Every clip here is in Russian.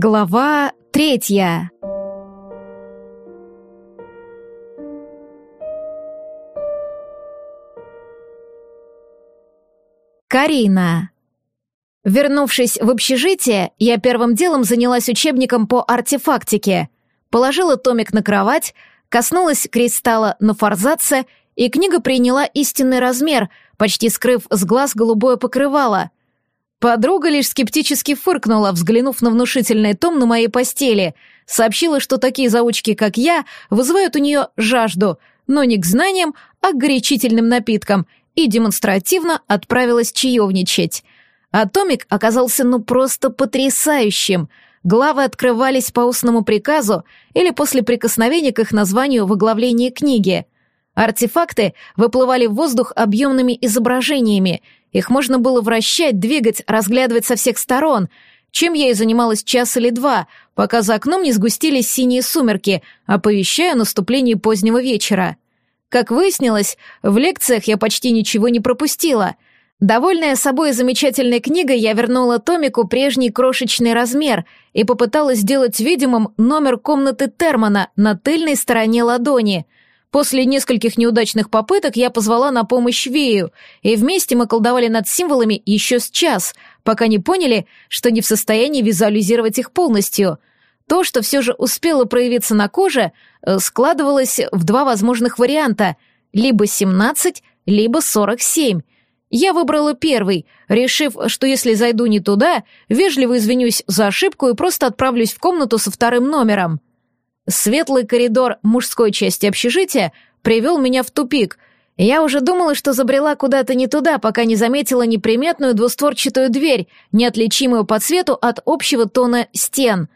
Глава третья. Карина. Вернувшись в общежитие, я первым делом занялась учебником по артефактике. Положила томик на кровать, коснулась кристалла на форзаце, и книга приняла истинный размер, почти скрыв с глаз голубое покрывало — Подруга лишь скептически фыркнула, взглянув на внушительный том на моей постели, сообщила, что такие заучки, как я, вызывают у нее жажду, но не к знаниям, а к горячительным напиткам, и демонстративно отправилась чаевничать. А томик оказался ну просто потрясающим. Главы открывались по устному приказу или после прикосновения к их названию в оглавлении книги. Артефакты выплывали в воздух объемными изображениями — их можно было вращать, двигать, разглядывать со всех сторон, чем я и занималась час или два, пока за окном не сгустились синие сумерки, оповещая о наступлении позднего вечера. Как выяснилось, в лекциях я почти ничего не пропустила. Довольная собой замечательной книгой, я вернула Томику прежний крошечный размер и попыталась сделать видимым номер комнаты Термана на тыльной стороне ладони — После нескольких неудачных попыток я позвала на помощь Вею, и вместе мы колдовали над символами еще с час, пока не поняли, что не в состоянии визуализировать их полностью. То, что все же успело проявиться на коже, э, складывалось в два возможных варианта — либо 17, либо 47. Я выбрала первый, решив, что если зайду не туда, вежливо извинюсь за ошибку и просто отправлюсь в комнату со вторым номером — Светлый коридор мужской части общежития привел меня в тупик. Я уже думала, что забрела куда-то не туда, пока не заметила неприметную двустворчатую дверь, неотличимую по цвету от общего тона стен.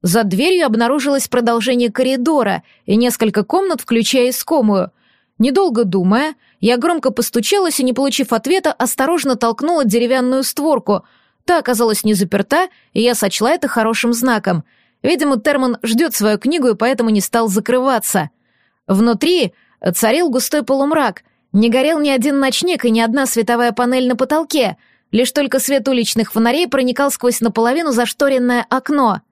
За дверью обнаружилось продолжение коридора и несколько комнат, включая искомую. Недолго думая, я громко постучалась и, не получив ответа, осторожно толкнула деревянную створку. Та оказалась не заперта, и я сочла это хорошим знаком — Видимо, Терман ждет свою книгу и поэтому не стал закрываться. Внутри царил густой полумрак. Не горел ни один ночник и ни одна световая панель на потолке. Лишь только свет уличных фонарей проникал сквозь наполовину зашторенное окно.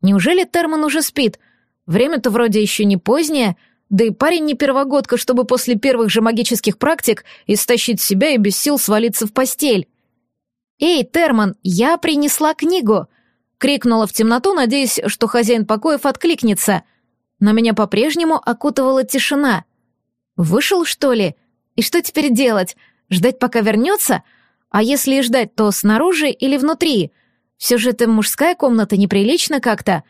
Неужели Терман уже спит? Время-то вроде еще не позднее, да и парень не первогодка, чтобы после первых же магических практик истощить себя и без сил свалиться в постель. «Эй, Терман, я принесла книгу!» Крикнула в темноту, надеясь, что хозяин покоев откликнется. Но меня по-прежнему окутывала тишина. Вышел, что ли? И что теперь делать? Ждать, пока вернется? А если и ждать, то снаружи или внутри? Все же это мужская комната, неприлично как-то.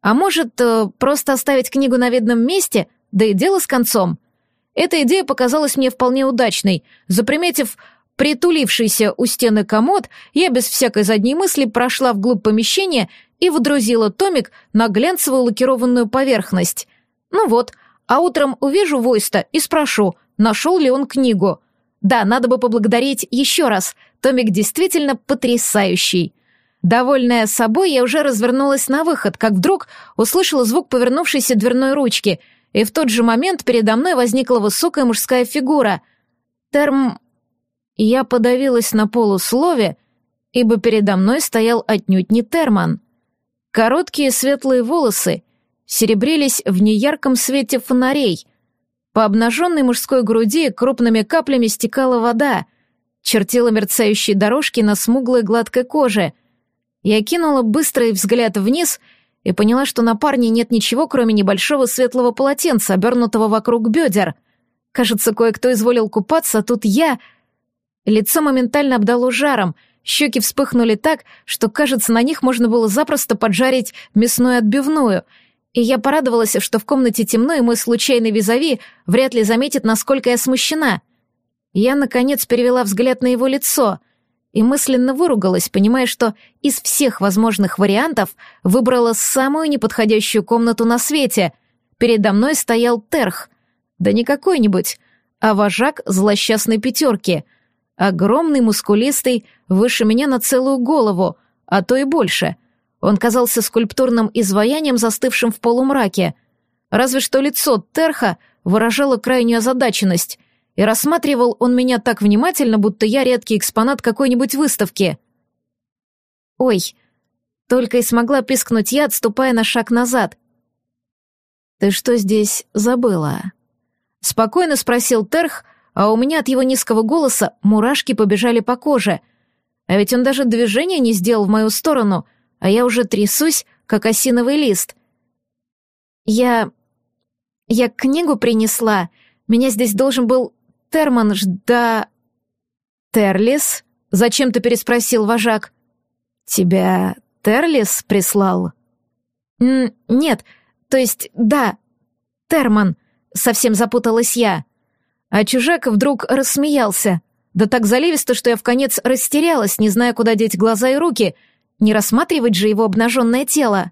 А может, э, просто оставить книгу на видном месте, да и дело с концом? Эта идея показалась мне вполне удачной. Заприметив Притулившийся у стены комод, я без всякой задней мысли прошла вглубь помещения и водрузила томик на глянцевую лакированную поверхность. Ну вот, а утром увижу Войста и спрошу, нашел ли он книгу. Да, надо бы поблагодарить еще раз, томик действительно потрясающий. Довольная собой, я уже развернулась на выход, как вдруг услышала звук повернувшейся дверной ручки, и в тот же момент передо мной возникла высокая мужская фигура. Терм я подавилась на полуслове, ибо передо мной стоял отнюдь не Терман. Короткие светлые волосы серебрились в неярком свете фонарей. По обнаженной мужской груди крупными каплями стекала вода, чертила мерцающие дорожки на смуглой гладкой коже. Я кинула быстрый взгляд вниз и поняла, что на парне нет ничего, кроме небольшого светлого полотенца, обернутого вокруг бедер. Кажется, кое-кто изволил купаться, а тут я — Лицо моментально обдало жаром, щеки вспыхнули так, что, кажется, на них можно было запросто поджарить мясную отбивную. И я порадовалась, что в комнате темно, и мой случайный визави вряд ли заметит, насколько я смущена. Я, наконец, перевела взгляд на его лицо и мысленно выругалась, понимая, что из всех возможных вариантов выбрала самую неподходящую комнату на свете. Передо мной стоял Терх. Да не какой-нибудь, а вожак злосчастной пятерки — Огромный, мускулистый, выше меня на целую голову, а то и больше. Он казался скульптурным изваянием, застывшим в полумраке. Разве что лицо Терха выражало крайнюю озадаченность, и рассматривал он меня так внимательно, будто я редкий экспонат какой-нибудь выставки. «Ой, Только и смогла пискнуть я, отступая на шаг назад. «Ты что здесь забыла?» Спокойно спросил Терх, а у меня от его низкого голоса мурашки побежали по коже. А ведь он даже движения не сделал в мою сторону, а я уже трясусь, как осиновый лист. «Я... я книгу принесла. Меня здесь должен был Терман жда...» «Терлис?» — зачем-то переспросил вожак. «Тебя Терлис прислал?» Н «Нет, то есть, да, Терман», — совсем запуталась я. А чужак вдруг рассмеялся. Да так заливисто, что я в конец растерялась, не зная, куда деть глаза и руки. Не рассматривать же его обнаженное тело.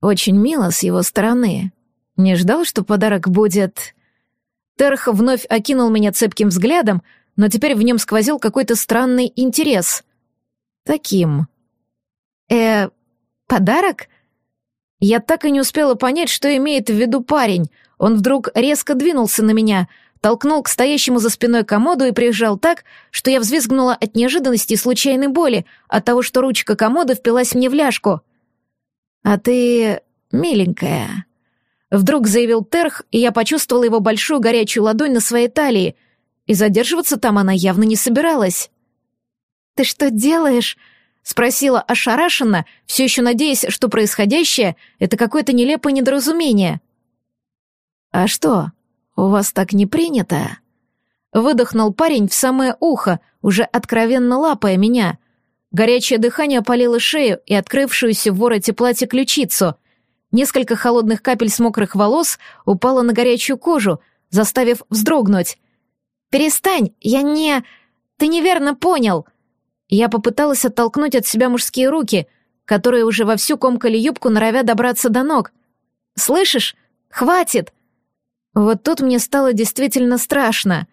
Очень мило с его стороны. Не ждал, что подарок будет... Терх вновь окинул меня цепким взглядом, но теперь в нем сквозил какой-то странный интерес. Таким. Э, подарок? Я так и не успела понять, что имеет в виду парень. Он вдруг резко двинулся на меня, толкнул к стоящему за спиной комоду и прижал так, что я взвизгнула от неожиданности и случайной боли, от того, что ручка комода впилась мне в ляжку. «А ты миленькая», — вдруг заявил Терх, и я почувствовала его большую горячую ладонь на своей талии, и задерживаться там она явно не собиралась. «Ты что делаешь?» Спросила ошарашенно, все еще надеясь, что происходящее — это какое-то нелепое недоразумение. «А что, у вас так не принято?» Выдохнул парень в самое ухо, уже откровенно лапая меня. Горячее дыхание опалило шею и открывшуюся в вороте платья ключицу. Несколько холодных капель с мокрых волос упало на горячую кожу, заставив вздрогнуть. «Перестань, я не... Ты неверно понял!» Я попыталась оттолкнуть от себя мужские руки, которые уже вовсю комкали юбку, норовя добраться до ног. «Слышишь? Хватит!» Вот тут мне стало действительно страшно.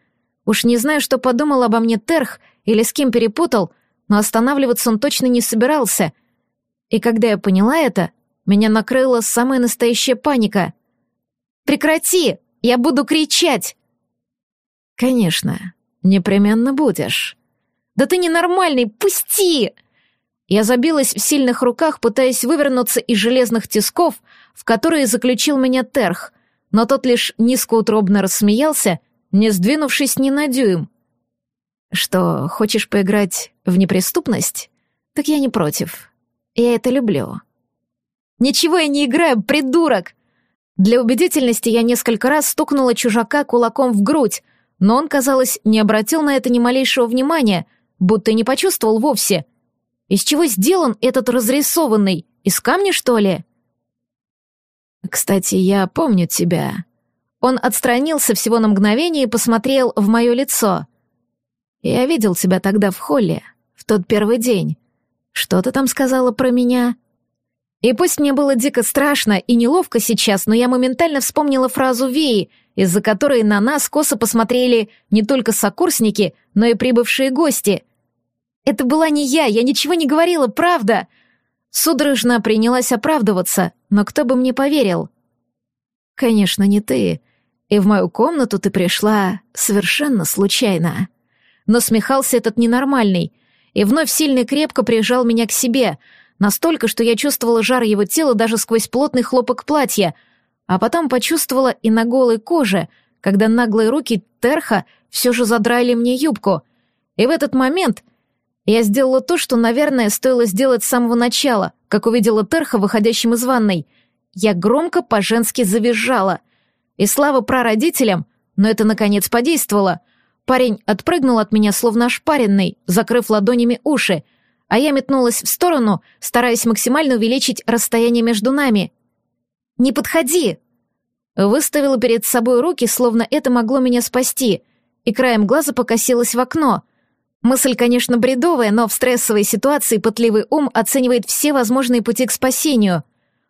Уж не знаю, что подумал обо мне Терх или с кем перепутал, но останавливаться он точно не собирался. И когда я поняла это, меня накрыла самая настоящая паника. «Прекрати! Я буду кричать!» «Конечно, непременно будешь», да ты ненормальный, пусти!» Я забилась в сильных руках, пытаясь вывернуться из железных тисков, в которые заключил меня Терх, но тот лишь низкоутробно рассмеялся, не сдвинувшись ни на дюйм. «Что, хочешь поиграть в неприступность? Так я не против. Я это люблю». «Ничего я не играю, придурок!» Для убедительности я несколько раз стукнула чужака кулаком в грудь, но он, казалось, не обратил на это ни малейшего внимания — будто не почувствовал вовсе. Из чего сделан этот разрисованный? Из камня, что ли? Кстати, я помню тебя. Он отстранился всего на мгновение и посмотрел в мое лицо. Я видел тебя тогда в холле, в тот первый день. Что ты там сказала про меня? И пусть мне было дико страшно и неловко сейчас, но я моментально вспомнила фразу Веи, из-за которой на нас косо посмотрели не только сокурсники, но и прибывшие гости. Это была не я, я ничего не говорила, правда. Судорожно принялась оправдываться, но кто бы мне поверил? Конечно, не ты. И в мою комнату ты пришла совершенно случайно. Но смехался этот ненормальный, и вновь сильно и крепко прижал меня к себе, настолько, что я чувствовала жар его тела даже сквозь плотный хлопок платья, а потом почувствовала и на голой коже, когда наглые руки Терха все же задрали мне юбку. И в этот момент я сделала то, что, наверное, стоило сделать с самого начала, как увидела Терха, выходящим из ванной. Я громко по-женски завизжала. И слава прародителям, но это, наконец, подействовало. Парень отпрыгнул от меня, словно ошпаренный, закрыв ладонями уши, а я метнулась в сторону, стараясь максимально увеличить расстояние между нами. «Не подходи!» Выставила перед собой руки, словно это могло меня спасти, и краем глаза покосилась в окно — Мысль, конечно, бредовая, но в стрессовой ситуации пытливый ум оценивает все возможные пути к спасению.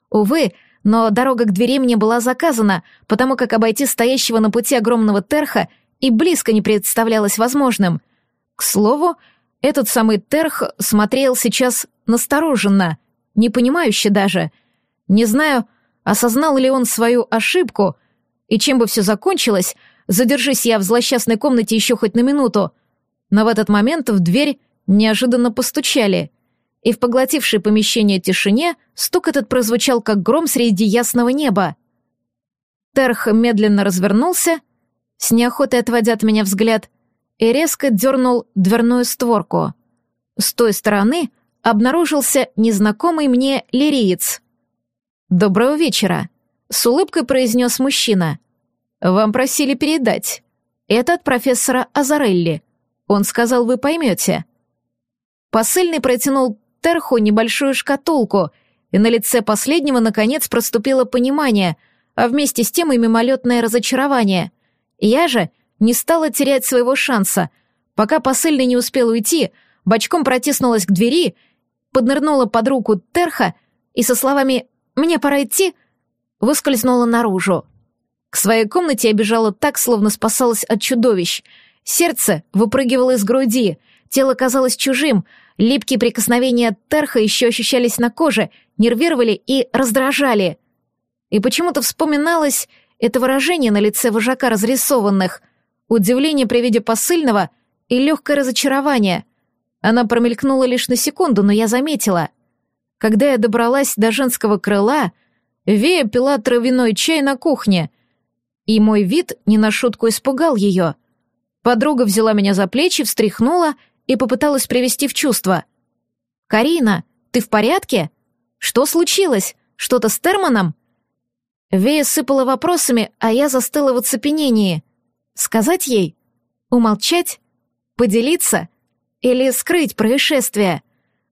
Увы, но дорога к двери мне была заказана, потому как обойти стоящего на пути огромного терха и близко не представлялось возможным. К слову, этот самый терх смотрел сейчас настороженно, непонимающе даже. Не знаю, осознал ли он свою ошибку, и чем бы все закончилось, задержись я в злосчастной комнате еще хоть на минуту — но в этот момент в дверь неожиданно постучали. и в поглотившей помещение тишине стук этот прозвучал как гром среди ясного неба. Терх медленно развернулся, с неохотой отводя от меня взгляд, и резко дернул дверную створку. С той стороны обнаружился незнакомый мне лириец. «Доброго вечера», — с улыбкой произнес мужчина. «Вам просили передать. Это от профессора Азарелли. Он сказал, вы поймете». Посыльный протянул Терху небольшую шкатулку, и на лице последнего, наконец, проступило понимание, а вместе с тем и мимолетное разочарование. Я же не стала терять своего шанса. Пока посыльный не успел уйти, бочком протиснулась к двери, поднырнула под руку Терха и со словами «Мне пора идти», выскользнула наружу. К своей комнате я бежала так, словно спасалась от чудовищ. Сердце выпрыгивало из груди, тело казалось чужим, Липкие прикосновения Терха еще ощущались на коже, нервировали и раздражали. И почему-то вспоминалось это выражение на лице вожака разрисованных, удивление при виде посыльного и легкое разочарование. Она промелькнула лишь на секунду, но я заметила. Когда я добралась до женского крыла, Вея пила травяной чай на кухне, и мой вид не на шутку испугал ее. Подруга взяла меня за плечи, встряхнула — и попыталась привести в чувство. «Карина, ты в порядке? Что случилось? Что-то с Терманом?» Вея сыпала вопросами, а я застыла в оцепенении. Сказать ей? Умолчать? Поделиться? Или скрыть происшествие?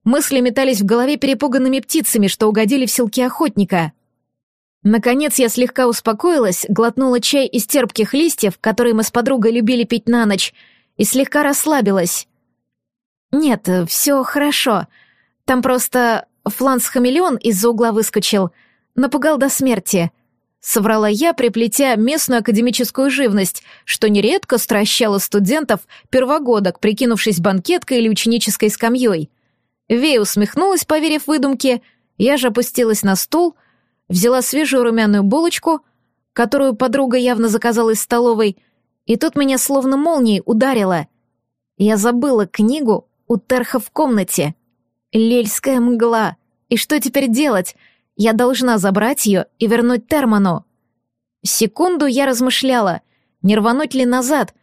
Мысли метались в голове перепуганными птицами, что угодили в селки охотника. Наконец я слегка успокоилась, глотнула чай из терпких листьев, которые мы с подругой любили пить на ночь, и слегка расслабилась. «Нет, все хорошо. Там просто фланс-хамелеон из-за угла выскочил. Напугал до смерти». Соврала я, приплетя местную академическую живность, что нередко стращала студентов первогодок, прикинувшись банкеткой или ученической скамьей. Вея усмехнулась, поверив выдумке, я же опустилась на стул, взяла свежую румяную булочку, которую подруга явно заказала из столовой, и тут меня словно молнией ударило. Я забыла книгу у Терха в комнате. Лельская мгла. И что теперь делать? Я должна забрать ее и вернуть Терману. Секунду я размышляла, не рвануть ли назад,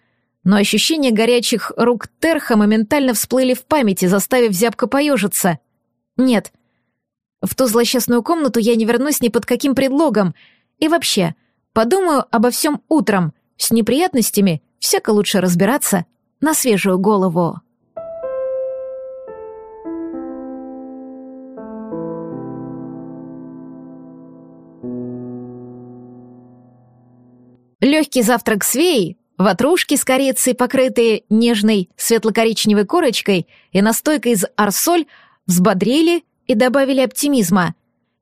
но ощущения горячих рук Терха моментально всплыли в памяти, заставив зябко поежиться. Нет, в ту злосчастную комнату я не вернусь ни под каким предлогом. И вообще, подумаю обо всем утром. С неприятностями всяко лучше разбираться на свежую голову. Легкий завтрак с веей, ватрушки с корицей, покрытые нежной светло-коричневой корочкой и настойкой из арсоль, взбодрили и добавили оптимизма.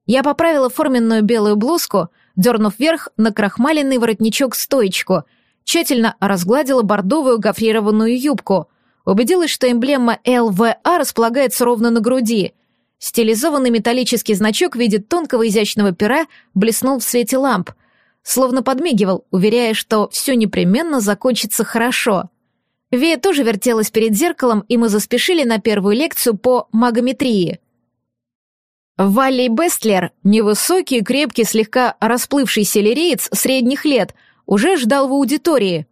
Я поправила форменную белую блузку, дернув вверх на крахмаленный воротничок-стоечку, тщательно разгладила бордовую гофрированную юбку, убедилась, что эмблема ЛВА располагается ровно на груди. Стилизованный металлический значок в виде тонкого изящного пера блеснул в свете ламп — словно подмигивал, уверяя, что все непременно закончится хорошо. Вея тоже вертелась перед зеркалом, и мы заспешили на первую лекцию по магометрии. Валли Бестлер, невысокий, крепкий, слегка расплывшийся лиреец средних лет, уже ждал в аудитории.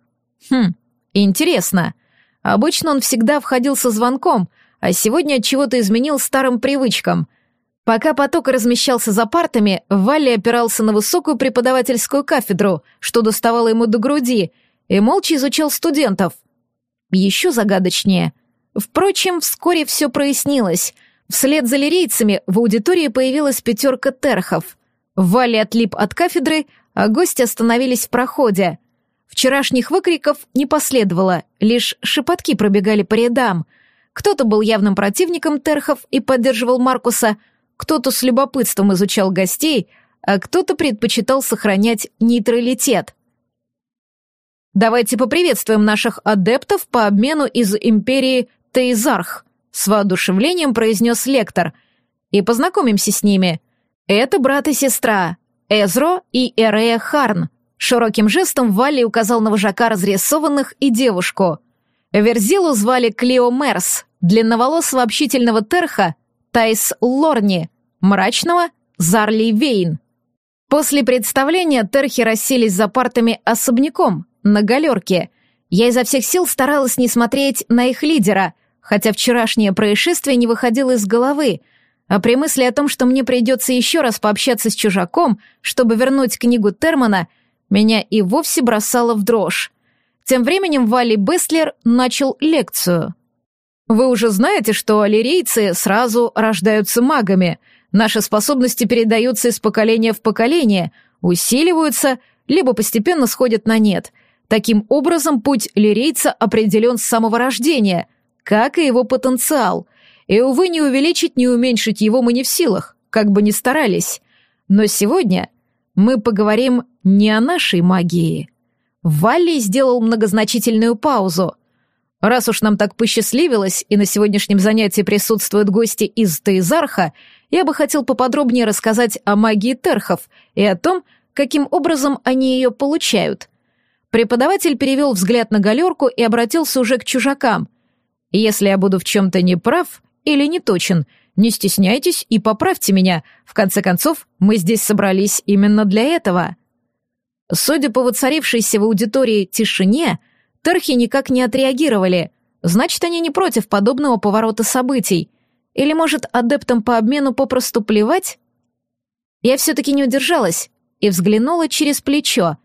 Хм, интересно. Обычно он всегда входил со звонком, а сегодня от чего-то изменил старым привычкам. Пока поток размещался за партами, Валли опирался на высокую преподавательскую кафедру, что доставало ему до груди, и молча изучал студентов. Еще загадочнее. Впрочем, вскоре все прояснилось. Вслед за лирейцами в аудитории появилась пятерка терхов. Валли отлип от кафедры, а гости остановились в проходе. Вчерашних выкриков не последовало, лишь шепотки пробегали по рядам. Кто-то был явным противником терхов и поддерживал Маркуса — кто-то с любопытством изучал гостей, а кто-то предпочитал сохранять нейтралитет. «Давайте поприветствуем наших адептов по обмену из империи Тейзарх», с воодушевлением произнес лектор, «и познакомимся с ними. Это брат и сестра, Эзро и Эрея Харн». Широким жестом Валли указал на вожака разрисованных и девушку. Верзилу звали Клео Мерс, длинноволосого общительного терха, Тайс Лорни, мрачного Зарли Вейн. После представления терхи расселись за партами особняком, на галерке. Я изо всех сил старалась не смотреть на их лидера, хотя вчерашнее происшествие не выходило из головы, а при мысли о том, что мне придется еще раз пообщаться с чужаком, чтобы вернуть книгу Термана, меня и вовсе бросало в дрожь. Тем временем Валли Бестлер начал лекцию. «Вы уже знаете, что аллерийцы сразу рождаются магами. Наши способности передаются из поколения в поколение, усиливаются, либо постепенно сходят на нет. Таким образом, путь лирейца определен с самого рождения, как и его потенциал. И, увы, не увеличить, не уменьшить его мы не в силах, как бы ни старались. Но сегодня мы поговорим не о нашей магии. Валли сделал многозначительную паузу. Раз уж нам так посчастливилось, и на сегодняшнем занятии присутствуют гости из Таизарха, я бы хотел поподробнее рассказать о магии терхов и о том, каким образом они ее получают. Преподаватель перевел взгляд на галерку и обратился уже к чужакам. «Если я буду в чем-то неправ или не точен, не стесняйтесь и поправьте меня. В конце концов, мы здесь собрались именно для этого». Судя по воцарившейся в аудитории тишине, терхи никак не отреагировали. Значит, они не против подобного поворота событий. Или, может, адептам по обмену попросту плевать? Я все-таки не удержалась и взглянула через плечо.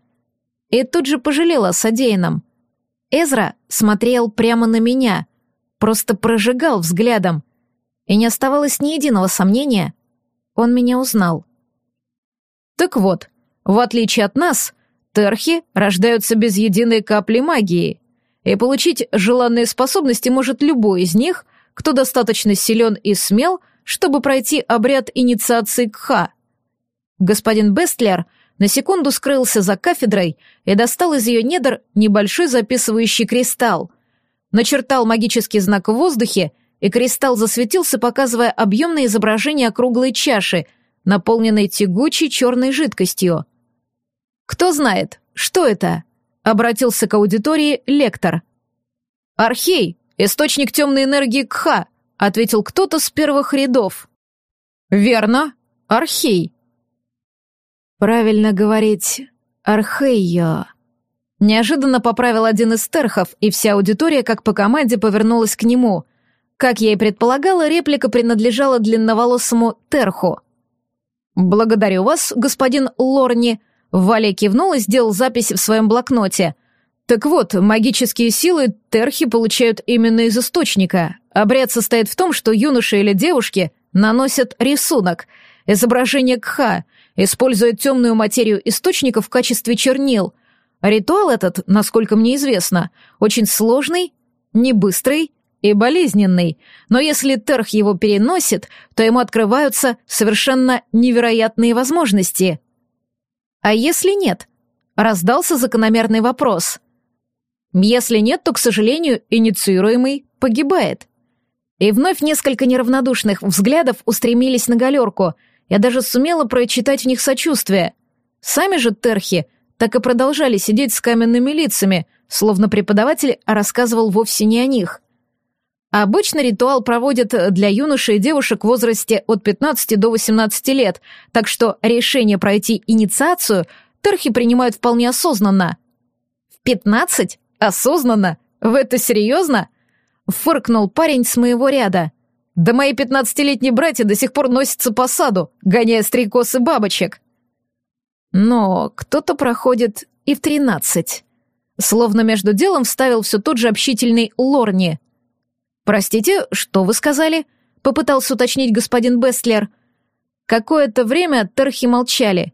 И тут же пожалела о содеянном. Эзра смотрел прямо на меня, просто прожигал взглядом. И не оставалось ни единого сомнения, он меня узнал. Так вот, в отличие от нас, терхи рождаются без единой капли магии, и получить желанные способности может любой из них, кто достаточно силен и смел, чтобы пройти обряд инициации Кха. Господин Бестлер на секунду скрылся за кафедрой и достал из ее недр небольшой записывающий кристалл. Начертал магический знак в воздухе, и кристалл засветился, показывая объемное изображение округлой чаши, наполненной тягучей черной жидкостью. «Кто знает, что это?» — обратился к аудитории лектор. «Архей!» «Источник темной энергии Кха», — ответил кто-то с первых рядов. «Верно, Архей». «Правильно говорить Архейо». Неожиданно поправил один из терхов, и вся аудитория, как по команде, повернулась к нему. Как я и предполагала, реплика принадлежала длинноволосому терху. «Благодарю вас, господин Лорни», — Валя кивнул и сделал запись в своем блокноте. Так вот, магические силы терхи получают именно из источника. Обряд состоит в том, что юноши или девушки наносят рисунок, изображение кха, используя темную материю источника в качестве чернил. Ритуал этот, насколько мне известно, очень сложный, не быстрый и болезненный, но если терх его переносит, то ему открываются совершенно невероятные возможности. А если нет? Раздался закономерный вопрос — если нет, то, к сожалению, инициируемый погибает. И вновь несколько неравнодушных взглядов устремились на галерку. Я даже сумела прочитать в них сочувствие. Сами же терхи так и продолжали сидеть с каменными лицами, словно преподаватель рассказывал вовсе не о них. Обычно ритуал проводят для юношей и девушек в возрасте от 15 до 18 лет, так что решение пройти инициацию терхи принимают вполне осознанно. В 15? Осознанно? В это серьезно? Фыркнул парень с моего ряда. Да мои пятнадцатилетние братья до сих пор носятся по саду, гоняя стрекоз и бабочек. Но кто-то проходит и в тринадцать. Словно между делом вставил все тот же общительный Лорни. «Простите, что вы сказали?» — попытался уточнить господин Бестлер. Какое-то время терхи молчали.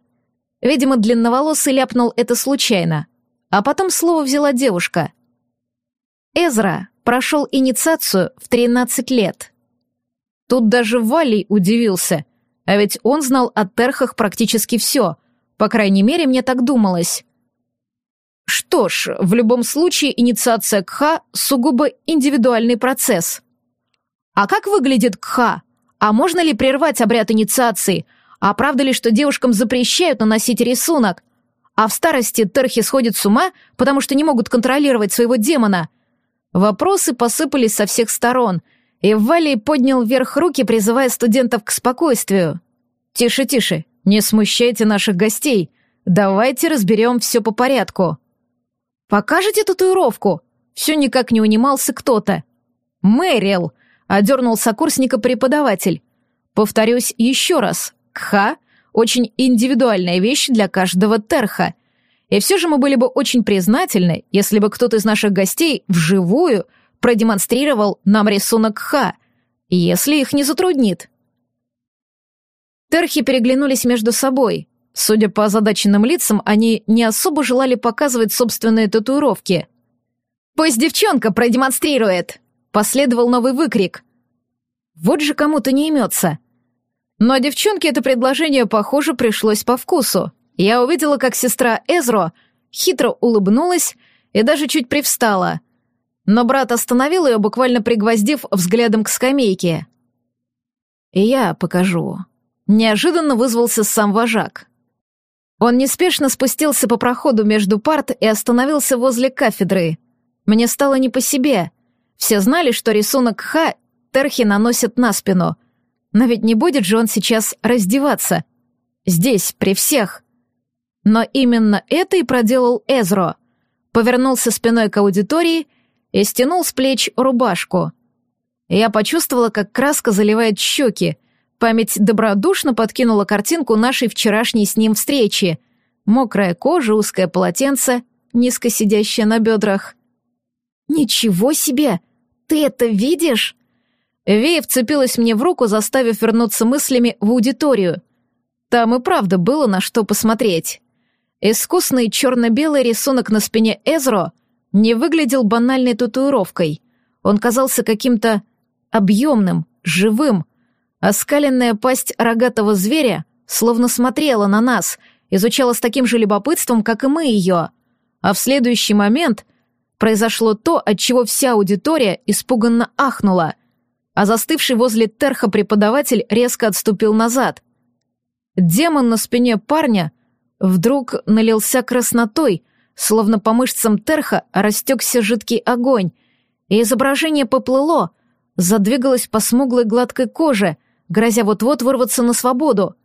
Видимо, длинноволосый ляпнул это случайно. А потом слово взяла девушка. Эзра прошел инициацию в 13 лет. Тут даже Валий удивился, а ведь он знал о терхах практически все, по крайней мере, мне так думалось. Что ж, в любом случае инициация Кха — сугубо индивидуальный процесс. А как выглядит Кха? А можно ли прервать обряд инициации? А правда ли, что девушкам запрещают наносить рисунок? а в старости терхи сходят с ума, потому что не могут контролировать своего демона. Вопросы посыпались со всех сторон. и Валий поднял вверх руки, призывая студентов к спокойствию. «Тише, тише, не смущайте наших гостей. Давайте разберем все по порядку». «Покажете татуировку?» Все никак не унимался кто-то. «Мэрил!» — одернул сокурсника преподаватель. «Повторюсь еще раз. Кха — очень индивидуальная вещь для каждого терха. И все же мы были бы очень признательны, если бы кто-то из наших гостей вживую продемонстрировал нам рисунок Ха, если их не затруднит». Терхи переглянулись между собой. Судя по озадаченным лицам, они не особо желали показывать собственные татуировки. «Пусть девчонка продемонстрирует!» Последовал новый выкрик. Вот же кому-то не имется. Но девчонке это предложение, похоже, пришлось по вкусу. Я увидела, как сестра Эзро хитро улыбнулась и даже чуть привстала. Но брат остановил ее, буквально пригвоздив взглядом к скамейке. «И я покажу». Неожиданно вызвался сам вожак. Он неспешно спустился по проходу между парт и остановился возле кафедры. Мне стало не по себе. Все знали, что рисунок Ха Терхи наносят на спину. Но ведь не будет же он сейчас раздеваться. Здесь, при всех. Но именно это и проделал Эзро. Повернулся спиной к аудитории и стянул с плеч рубашку. Я почувствовала, как краска заливает щеки, Память добродушно подкинула картинку нашей вчерашней с ним встречи. Мокрая кожа, узкое полотенце, низко сидящее на бедрах. «Ничего себе! Ты это видишь?» Вея вцепилась мне в руку, заставив вернуться мыслями в аудиторию. Там и правда было на что посмотреть. Искусный черно-белый рисунок на спине Эзро не выглядел банальной татуировкой. Он казался каким-то объемным, живым, Оскаленная пасть рогатого зверя словно смотрела на нас, изучала с таким же любопытством, как и мы ее. А в следующий момент произошло то, от чего вся аудитория испуганно ахнула, а застывший возле терха преподаватель резко отступил назад. Демон на спине парня вдруг налился краснотой, словно по мышцам терха растекся жидкий огонь, и изображение поплыло, задвигалось по смуглой гладкой коже — грозя вот-вот вырваться на свободу.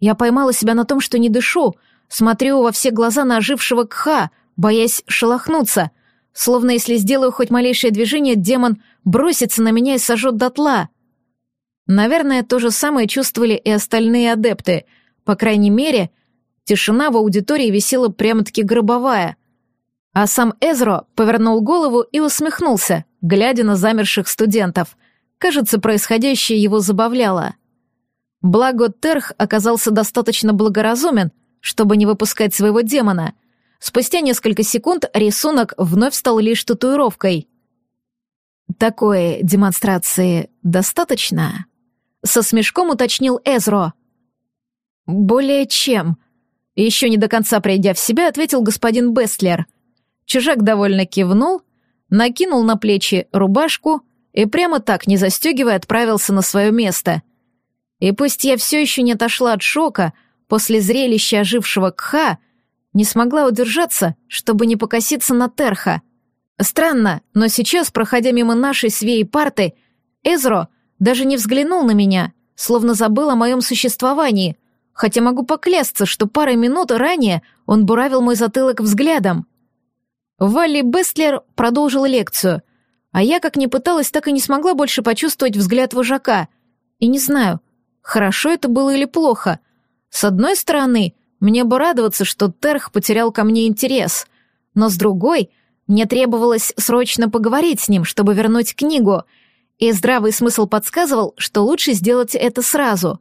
Я поймала себя на том, что не дышу, смотрю во все глаза на ожившего Кха, боясь шелохнуться, словно если сделаю хоть малейшее движение, демон бросится на меня и сожжет дотла. Наверное, то же самое чувствовали и остальные адепты. По крайней мере, тишина в аудитории висела прямо-таки гробовая. А сам Эзро повернул голову и усмехнулся, глядя на замерших студентов — Кажется, происходящее его забавляло. Благо Терх оказался достаточно благоразумен, чтобы не выпускать своего демона. Спустя несколько секунд рисунок вновь стал лишь татуировкой. «Такой демонстрации достаточно?» Со смешком уточнил Эзро. «Более чем», еще не до конца придя в себя, ответил господин Бестлер. Чужак довольно кивнул, накинул на плечи рубашку и прямо так, не застегивая, отправился на свое место. И пусть я все еще не отошла от шока после зрелища ожившего Кха, не смогла удержаться, чтобы не покоситься на Терха. Странно, но сейчас, проходя мимо нашей свеи парты, Эзро даже не взглянул на меня, словно забыл о моем существовании, хотя могу поклясться, что парой минут ранее он буравил мой затылок взглядом. Валли Бестлер продолжил лекцию — а я, как ни пыталась, так и не смогла больше почувствовать взгляд вожака. И не знаю, хорошо это было или плохо. С одной стороны, мне бы радоваться, что Терх потерял ко мне интерес, но с другой, мне требовалось срочно поговорить с ним, чтобы вернуть книгу, и здравый смысл подсказывал, что лучше сделать это сразу.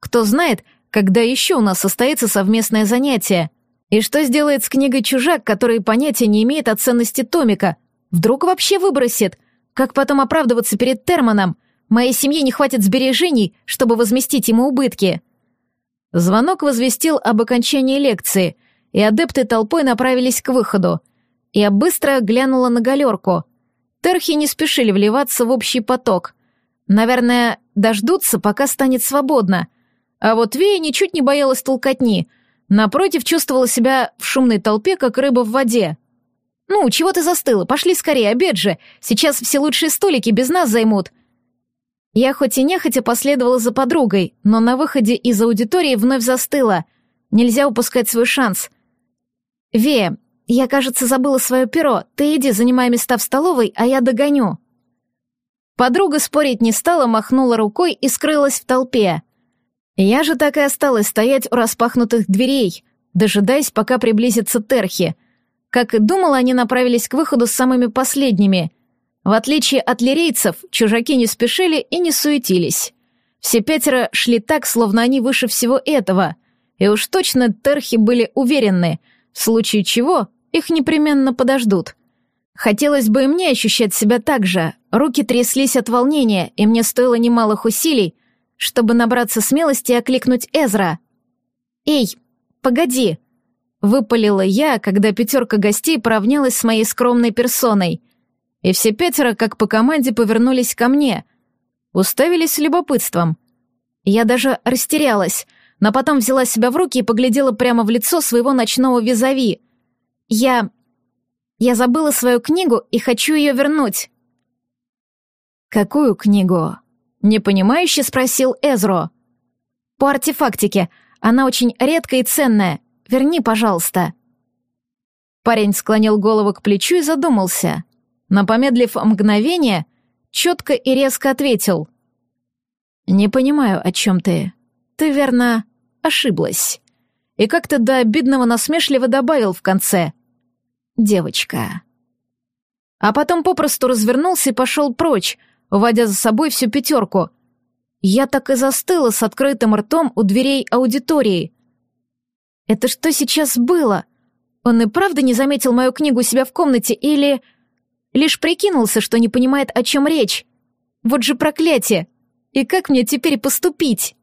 Кто знает, когда еще у нас состоится совместное занятие. И что сделает с книгой чужак, который понятия не имеет о ценности томика, Вдруг вообще выбросит? Как потом оправдываться перед Терманом? Моей семье не хватит сбережений, чтобы возместить ему убытки. Звонок возвестил об окончании лекции, и адепты толпой направились к выходу. Я быстро глянула на галерку. Терхи не спешили вливаться в общий поток. Наверное, дождутся, пока станет свободно. А вот Вея ничуть не боялась толкотни. Напротив, чувствовала себя в шумной толпе, как рыба в воде. «Ну, чего ты застыла? Пошли скорее, обед же! Сейчас все лучшие столики без нас займут!» Я хоть и нехотя последовала за подругой, но на выходе из аудитории вновь застыла. Нельзя упускать свой шанс. «Вея, я, кажется, забыла свое перо. Ты иди, занимай места в столовой, а я догоню». Подруга спорить не стала, махнула рукой и скрылась в толпе. Я же так и осталась стоять у распахнутых дверей, дожидаясь, пока приблизится Терхи. Как и думала, они направились к выходу с самыми последними. В отличие от лирейцев, чужаки не спешили и не суетились. Все пятеро шли так, словно они выше всего этого. И уж точно Терхи были уверены, в случае чего их непременно подождут. Хотелось бы и мне ощущать себя так же. Руки тряслись от волнения, и мне стоило немалых усилий, чтобы набраться смелости и окликнуть Эзра. «Эй, погоди!» — выпалила я, когда пятерка гостей поравнялась с моей скромной персоной. И все пятеро, как по команде, повернулись ко мне. Уставились с любопытством. Я даже растерялась, но потом взяла себя в руки и поглядела прямо в лицо своего ночного визави. Я... Я забыла свою книгу и хочу ее вернуть. «Какую книгу?» — непонимающе спросил Эзро. «По артефактике. Она очень редкая и ценная. Верни, пожалуйста». Парень склонил голову к плечу и задумался. Но, помедлив мгновение, четко и резко ответил. «Не понимаю, о чем ты. Ты, верно, ошиблась». И как-то до обидного насмешливо добавил в конце — девочка. А потом попросту развернулся и пошел прочь, уводя за собой всю пятерку. Я так и застыла с открытым ртом у дверей аудитории. Это что сейчас было? Он и правда не заметил мою книгу у себя в комнате или... Лишь прикинулся, что не понимает, о чем речь. Вот же проклятие! И как мне теперь поступить?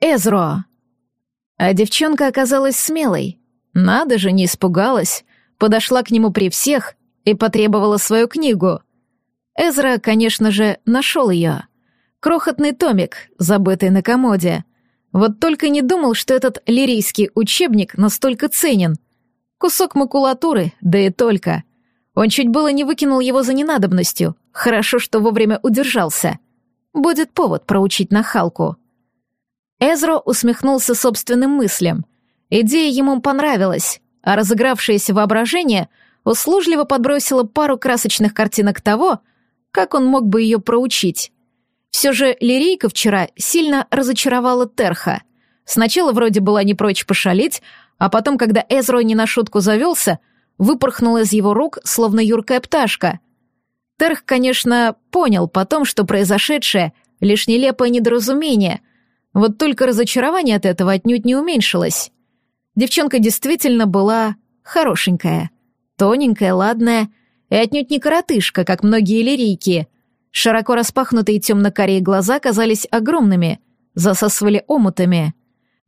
Эзро. А девчонка оказалась смелой. Надо же, не испугалась. Подошла к нему при всех и потребовала свою книгу. Эзра, конечно же, нашел ее. Крохотный томик, забытый на комоде. Вот только не думал, что этот лирийский учебник настолько ценен. Кусок макулатуры, да и только. Он чуть было не выкинул его за ненадобностью. Хорошо, что вовремя удержался. Будет повод проучить нахалку. Эзро усмехнулся собственным мыслям. Идея ему понравилась, а разыгравшееся воображение услужливо подбросило пару красочных картинок того, как он мог бы ее проучить. Все же лирейка вчера сильно разочаровала Терха. Сначала вроде была не прочь пошалить, а потом, когда Эзро не на шутку завелся, выпорхнула из его рук, словно юркая пташка. Терх, конечно, понял потом, что произошедшее — лишь нелепое недоразумение, вот только разочарование от этого отнюдь не уменьшилось. Девчонка действительно была хорошенькая, тоненькая, ладная и отнюдь не коротышка, как многие лирийки. Широко распахнутые темно-карие глаза казались огромными, засасывали омутами.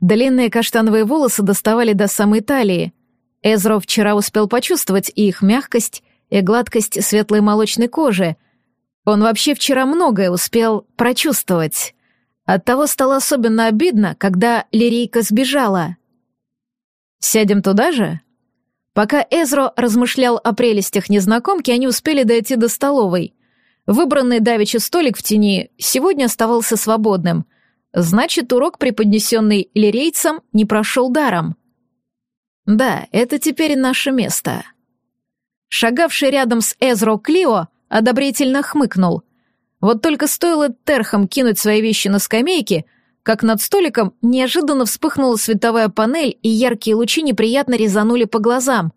Длинные каштановые волосы доставали до самой талии. Эзро вчера успел почувствовать и их мягкость, и гладкость светлой молочной кожи. Он вообще вчера многое успел прочувствовать. Оттого стало особенно обидно, когда Лирейка сбежала. «Сядем туда же?» Пока Эзро размышлял о прелестях незнакомки, они успели дойти до столовой. Выбранный давеча столик в тени сегодня оставался свободным. Значит, урок, преподнесенный лирейцам, не прошел даром. Да, это теперь наше место. Шагавший рядом с Эзро Клио одобрительно хмыкнул. Вот только стоило терхам кинуть свои вещи на скамейки, как над столиком неожиданно вспыхнула световая панель, и яркие лучи неприятно резанули по глазам.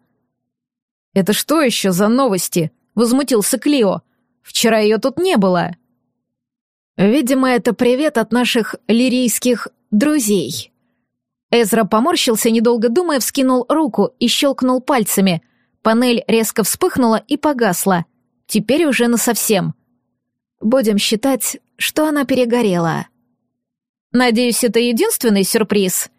«Это что еще за новости?» — возмутился Клио. «Вчера ее тут не было». «Видимо, это привет от наших лирийских друзей». Эзра поморщился, недолго думая, вскинул руку и щелкнул пальцами. Панель резко вспыхнула и погасла. Теперь уже насовсем — Будем считать, что она перегорела. Надеюсь, это единственный сюрприз.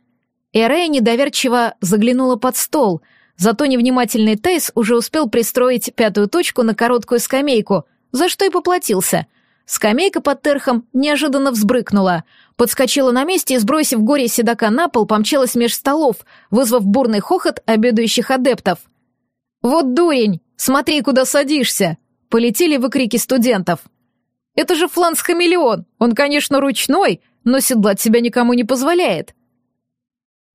Эрея недоверчиво заглянула под стол, зато невнимательный Тейс уже успел пристроить пятую точку на короткую скамейку, за что и поплатился. Скамейка под терхом неожиданно взбрыкнула, подскочила на месте и, сбросив горе седока на пол, помчалась меж столов, вызвав бурный хохот обедающих адептов. «Вот дурень! Смотри, куда садишься!» Полетели выкрики студентов. «Это же фланс-хамелеон! Он, конечно, ручной, но седлать себя никому не позволяет!»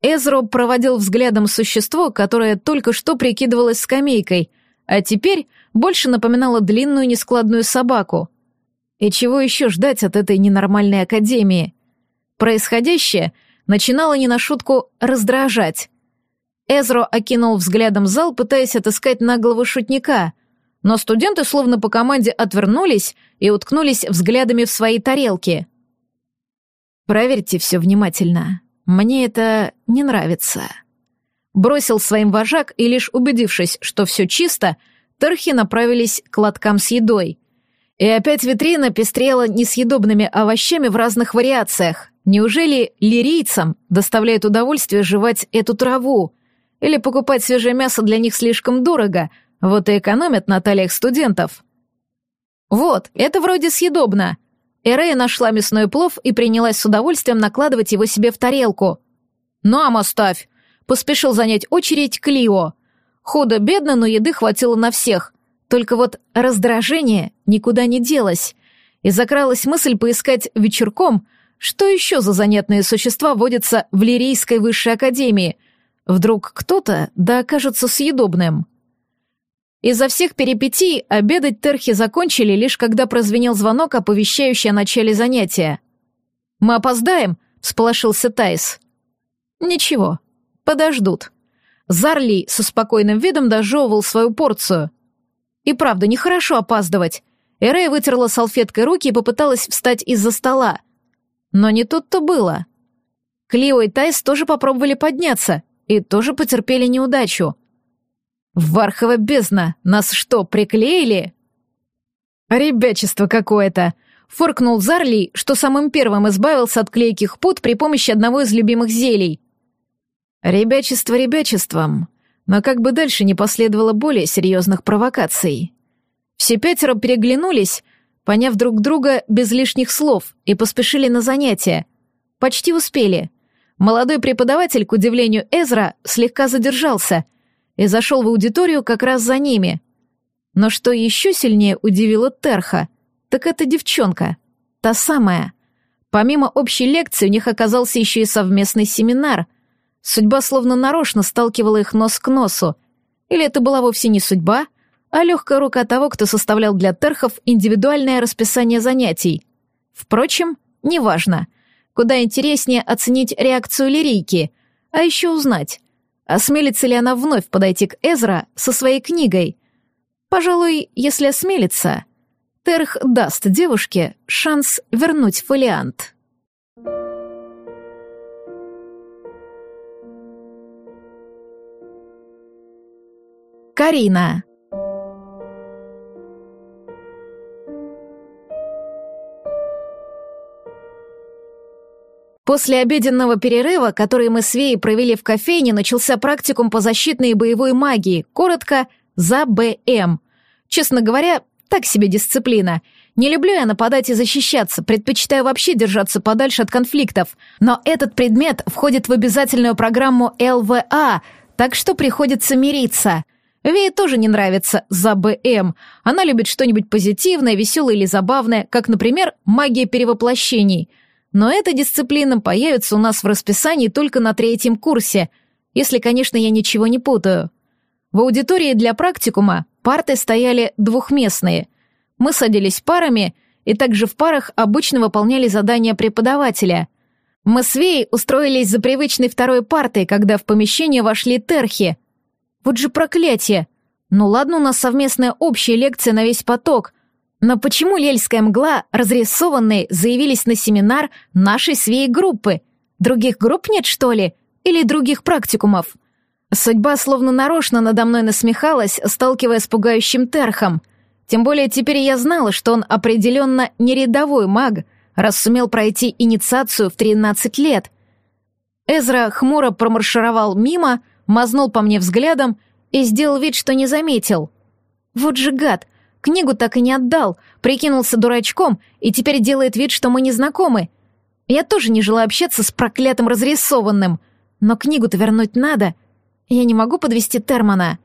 Эзро проводил взглядом существо, которое только что прикидывалось скамейкой, а теперь больше напоминало длинную нескладную собаку. И чего еще ждать от этой ненормальной академии? Происходящее начинало не на шутку раздражать. Эзро окинул взглядом зал, пытаясь отыскать наглого шутника, но студенты словно по команде отвернулись и уткнулись взглядами в свои тарелки. «Проверьте все внимательно», мне это не нравится. Бросил своим вожак, и лишь убедившись, что все чисто, терхи направились к лоткам с едой. И опять витрина пестрела несъедобными овощами в разных вариациях. Неужели лирийцам доставляет удовольствие жевать эту траву? Или покупать свежее мясо для них слишком дорого, вот и экономят на талиях студентов? Вот, это вроде съедобно. Эрея нашла мясной плов и принялась с удовольствием накладывать его себе в тарелку. «Нам оставь!» — поспешил занять очередь Клио. Худо-бедно, но еды хватило на всех. Только вот раздражение никуда не делось. И закралась мысль поискать вечерком, что еще за занятные существа водятся в Лирийской высшей академии. Вдруг кто-то да окажется съедобным. Из-за всех перипетий обедать терхи закончили, лишь когда прозвенел звонок, оповещающий о начале занятия. «Мы опоздаем?» — всполошился Тайс. «Ничего, подождут». Зарли со спокойным видом дожевывал свою порцию. И правда, нехорошо опаздывать. Эрея вытерла салфеткой руки и попыталась встать из-за стола. Но не тут-то было. Клио и Тайс тоже попробовали подняться и тоже потерпели неудачу — «Вархова бездна! Нас что, приклеили?» «Ребячество какое-то!» — фыркнул Зарли, что самым первым избавился от клейких пут при помощи одного из любимых зелий. «Ребячество ребячеством, но как бы дальше не последовало более серьезных провокаций». Все пятеро переглянулись, поняв друг друга без лишних слов, и поспешили на занятия. Почти успели. Молодой преподаватель, к удивлению Эзра, слегка задержался — и зашел в аудиторию как раз за ними. Но что еще сильнее удивило Терха, так это девчонка, та самая. Помимо общей лекции у них оказался еще и совместный семинар. Судьба словно нарочно сталкивала их нос к носу. Или это была вовсе не судьба, а легкая рука того, кто составлял для терхов индивидуальное расписание занятий. Впрочем, неважно. Куда интереснее оценить реакцию лирийки, а еще узнать, Осмелится ли она вновь подойти к Эзра со своей книгой? Пожалуй, если осмелится, Терх даст девушке шанс вернуть фолиант. Карина. После обеденного перерыва, который мы с Веей провели в кофейне, начался практикум по защитной и боевой магии, коротко «за БМ». Честно говоря, так себе дисциплина. Не люблю я нападать и защищаться, предпочитаю вообще держаться подальше от конфликтов. Но этот предмет входит в обязательную программу ЛВА, так что приходится мириться. Вее тоже не нравится за БМ. Она любит что-нибудь позитивное, веселое или забавное, как, например, магия перевоплощений — но эта дисциплина появится у нас в расписании только на третьем курсе, если, конечно, я ничего не путаю. В аудитории для практикума парты стояли двухместные. Мы садились парами и также в парах обычно выполняли задания преподавателя. Мы с Веей устроились за привычной второй партой, когда в помещение вошли терхи. Вот же проклятие! Ну ладно, у нас совместная общая лекция на весь поток, но почему Лельская мгла, разрисованные, заявились на семинар нашей свеей группы? Других групп нет, что ли? Или других практикумов? Судьба словно нарочно надо мной насмехалась, сталкивая с пугающим терхом. Тем более теперь я знала, что он определенно не рядовой маг, раз сумел пройти инициацию в 13 лет. Эзра хмуро промаршировал мимо, мазнул по мне взглядом и сделал вид, что не заметил. Вот же гад — Книгу так и не отдал, прикинулся дурачком и теперь делает вид, что мы не знакомы. Я тоже не желаю общаться с проклятым разрисованным, но книгу-то вернуть надо. Я не могу подвести Термана.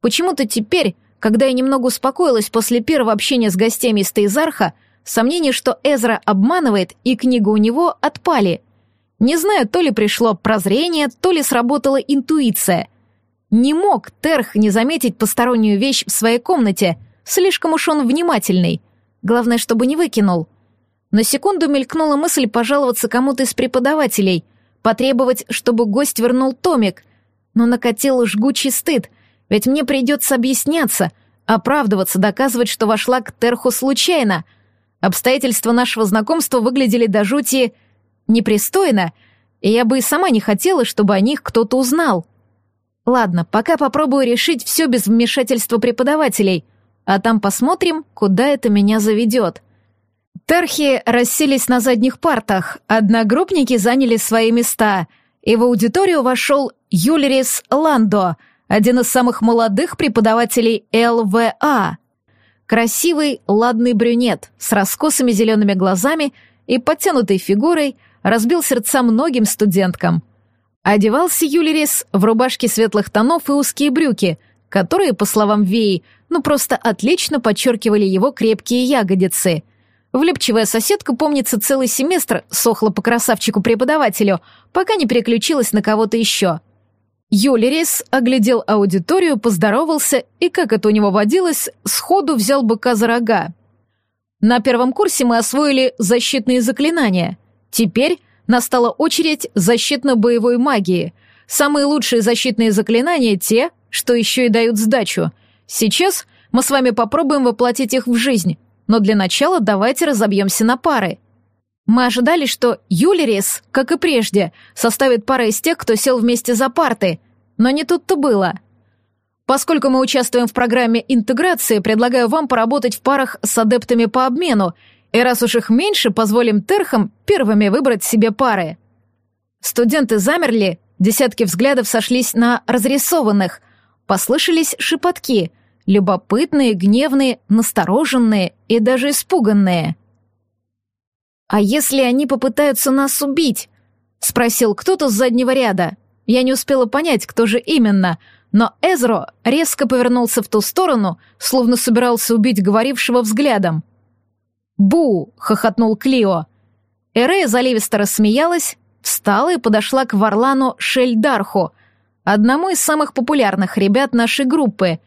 Почему-то теперь, когда я немного успокоилась после первого общения с гостями из Тейзарха, сомнения, что Эзра обманывает и книгу у него, отпали. Не знаю, то ли пришло прозрение, то ли сработала интуиция. Не мог Терх не заметить постороннюю вещь в своей комнате, слишком уж он внимательный. Главное, чтобы не выкинул. На секунду мелькнула мысль пожаловаться кому-то из преподавателей, потребовать, чтобы гость вернул томик, но накатил жгучий стыд, ведь мне придется объясняться, оправдываться, доказывать, что вошла к Терху случайно. Обстоятельства нашего знакомства выглядели до жути непристойно, и я бы и сама не хотела, чтобы о них кто-то узнал. Ладно, пока попробую решить все без вмешательства преподавателей, а там посмотрим, куда это меня заведет. Терхи расселись на задних партах, одногруппники заняли свои места, и в аудиторию вошел Юлерис Ландо, один из самых молодых преподавателей ЛВА. Красивый, ладный брюнет с раскосыми зелеными глазами и подтянутой фигурой разбил сердца многим студенткам. Одевался Юлерис в рубашке светлых тонов и узкие брюки, которые, по словам Веи, ну просто отлично подчеркивали его крепкие ягодицы. Влюбчивая соседка, помнится, целый семестр сохла по красавчику-преподавателю, пока не переключилась на кого-то еще — Юлерис оглядел аудиторию, поздоровался и, как это у него водилось, сходу взял быка за рога. На первом курсе мы освоили защитные заклинания. Теперь настала очередь защитно-боевой магии. Самые лучшие защитные заклинания — те, что еще и дают сдачу. Сейчас мы с вами попробуем воплотить их в жизнь, но для начала давайте разобьемся на пары. Мы ожидали, что Юлерис, как и прежде, составит пара из тех, кто сел вместе за парты, но не тут-то было. Поскольку мы участвуем в программе интеграции, предлагаю вам поработать в парах с адептами по обмену, и раз уж их меньше, позволим терхам первыми выбрать себе пары. Студенты замерли, десятки взглядов сошлись на разрисованных, послышались шепотки, любопытные, гневные, настороженные и даже испуганные — «А если они попытаются нас убить?» — спросил кто-то с заднего ряда. Я не успела понять, кто же именно, но Эзро резко повернулся в ту сторону, словно собирался убить говорившего взглядом. «Бу!» — хохотнул Клио. Эрея заливисто рассмеялась, встала и подошла к Варлану Шельдарху, одному из самых популярных ребят нашей группы,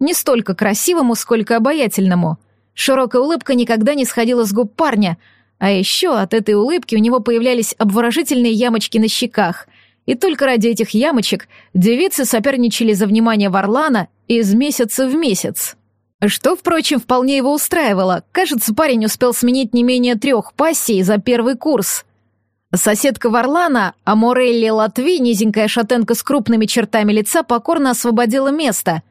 не столько красивому, сколько обаятельному. Широкая улыбка никогда не сходила с губ парня — а еще от этой улыбки у него появлялись обворожительные ямочки на щеках. И только ради этих ямочек девицы соперничали за внимание Варлана из месяца в месяц. Что, впрочем, вполне его устраивало. Кажется, парень успел сменить не менее трех пассий за первый курс. Соседка Варлана, Аморелли Латви, низенькая шатенка с крупными чертами лица, покорно освободила место.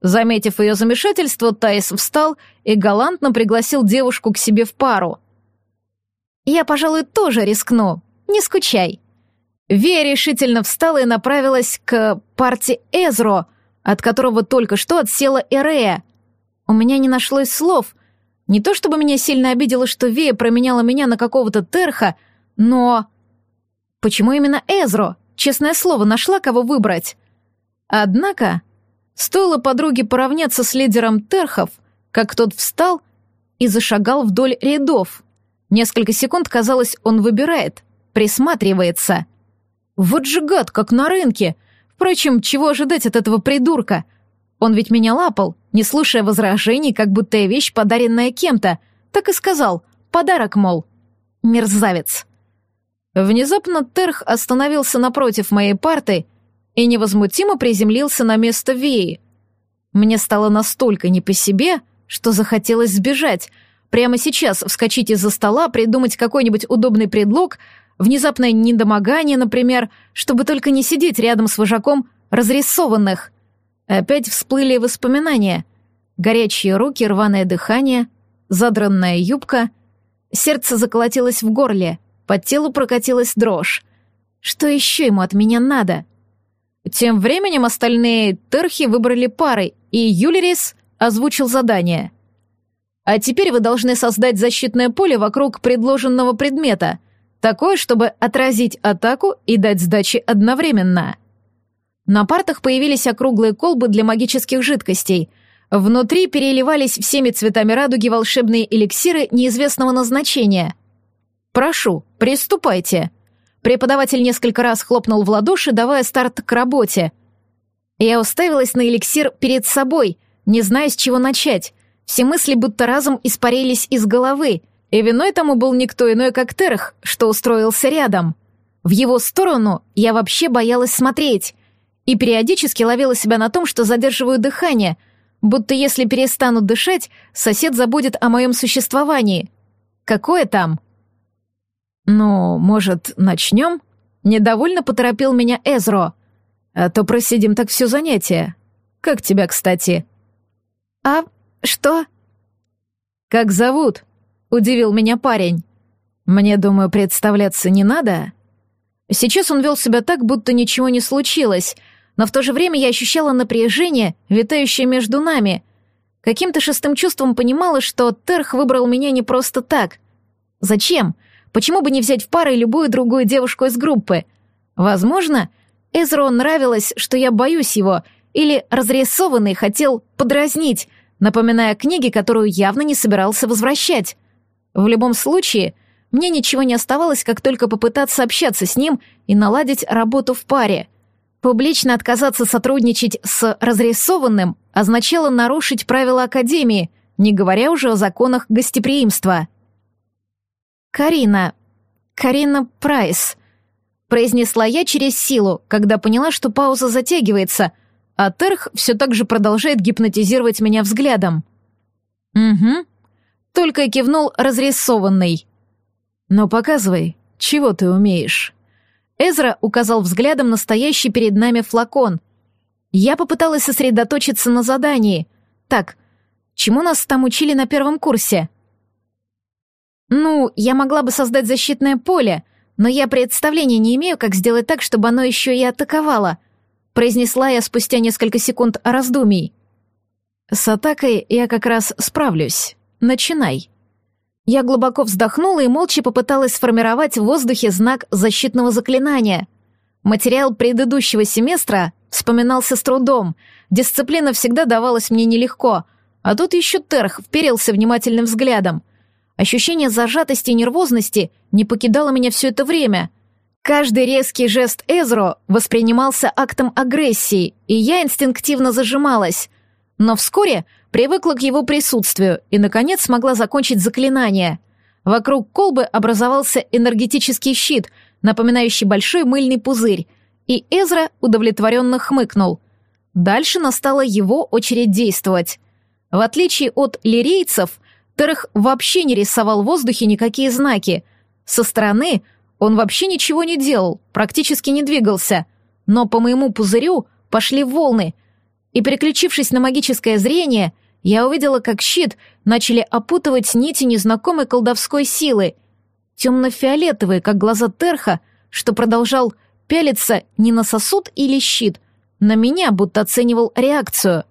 Заметив ее замешательство, Таис встал и галантно пригласил девушку к себе в пару. Я, пожалуй, тоже рискну. Не скучай. Вея решительно встала и направилась к парте Эзро, от которого только что отсела Эрея. У меня не нашлось слов. Не то чтобы меня сильно обидело, что Вея променяла меня на какого-то терха, но... Почему именно Эзро? Честное слово, нашла кого выбрать. Однако, стоило подруге поравняться с лидером терхов, как тот встал и зашагал вдоль рядов. Несколько секунд казалось, он выбирает, присматривается. Вот же гад, как на рынке. Впрочем, чего ожидать от этого придурка? Он ведь меня лапал, не слушая возражений, как будто я вещь, подаренная кем-то. Так и сказал. Подарок, мол. Мерзавец. Внезапно Терх остановился напротив моей парты и невозмутимо приземлился на место Веи. Мне стало настолько не по себе, что захотелось сбежать — Прямо сейчас вскочить из-за стола, придумать какой-нибудь удобный предлог, внезапное недомогание, например, чтобы только не сидеть рядом с вожаком разрисованных. Опять всплыли воспоминания. Горячие руки, рваное дыхание, задранная юбка. Сердце заколотилось в горле, по телу прокатилась дрожь. Что еще ему от меня надо? Тем временем остальные терхи выбрали пары, и Юлерис озвучил задание — А теперь вы должны создать защитное поле вокруг предложенного предмета, такое, чтобы отразить атаку и дать сдачи одновременно. На партах появились округлые колбы для магических жидкостей. Внутри переливались всеми цветами радуги волшебные эликсиры неизвестного назначения. «Прошу, приступайте». Преподаватель несколько раз хлопнул в ладоши, давая старт к работе. Я уставилась на эликсир перед собой, не зная, с чего начать. Все мысли будто разом испарились из головы, и виной тому был никто иной, как Терх, что устроился рядом. В его сторону я вообще боялась смотреть и периодически ловила себя на том, что задерживаю дыхание, будто если перестану дышать, сосед забудет о моем существовании. Какое там? «Ну, может, начнем?» Недовольно поторопил меня Эзро. «А то просидим так все занятие. Как тебя, кстати?» «А что?» «Как зовут?» — удивил меня парень. «Мне, думаю, представляться не надо?» Сейчас он вел себя так, будто ничего не случилось, но в то же время я ощущала напряжение, витающее между нами. Каким-то шестым чувством понимала, что Терх выбрал меня не просто так. Зачем? Почему бы не взять в пары любую другую девушку из группы? Возможно, Эзро нравилось, что я боюсь его, или разрисованный хотел подразнить, напоминая книги, которую явно не собирался возвращать. В любом случае, мне ничего не оставалось, как только попытаться общаться с ним и наладить работу в паре. Публично отказаться сотрудничать с разрисованным означало нарушить правила Академии, не говоря уже о законах гостеприимства. «Карина, Карина Прайс», — произнесла я через силу, когда поняла, что пауза затягивается, а Терх все так же продолжает гипнотизировать меня взглядом. «Угу», — только и кивнул разрисованный. «Но показывай, чего ты умеешь». Эзра указал взглядом настоящий перед нами флакон. Я попыталась сосредоточиться на задании. Так, чему нас там учили на первом курсе? Ну, я могла бы создать защитное поле, но я представления не имею, как сделать так, чтобы оно еще и атаковало, произнесла я спустя несколько секунд раздумий. С атакой я как раз справлюсь. Начинай. Я глубоко вздохнула и молча попыталась сформировать в воздухе знак защитного заклинания. Материал предыдущего семестра вспоминался с трудом, дисциплина всегда давалась мне нелегко, а тут еще Терх вперился внимательным взглядом. Ощущение зажатости и нервозности не покидало меня все это время. Каждый резкий жест Эзро воспринимался актом агрессии, и я инстинктивно зажималась. Но вскоре привыкла к его присутствию и, наконец, смогла закончить заклинание. Вокруг колбы образовался энергетический щит, напоминающий большой мыльный пузырь, и Эзра удовлетворенно хмыкнул. Дальше настала его очередь действовать. В отличие от лирейцев, Терх вообще не рисовал в воздухе никакие знаки. Со стороны он вообще ничего не делал, практически не двигался. Но по моему пузырю пошли волны, и, переключившись на магическое зрение, я увидела, как щит начали опутывать нити незнакомой колдовской силы, темно-фиолетовые, как глаза Терха, что продолжал пялиться не на сосуд или щит, на меня, будто оценивал реакцию.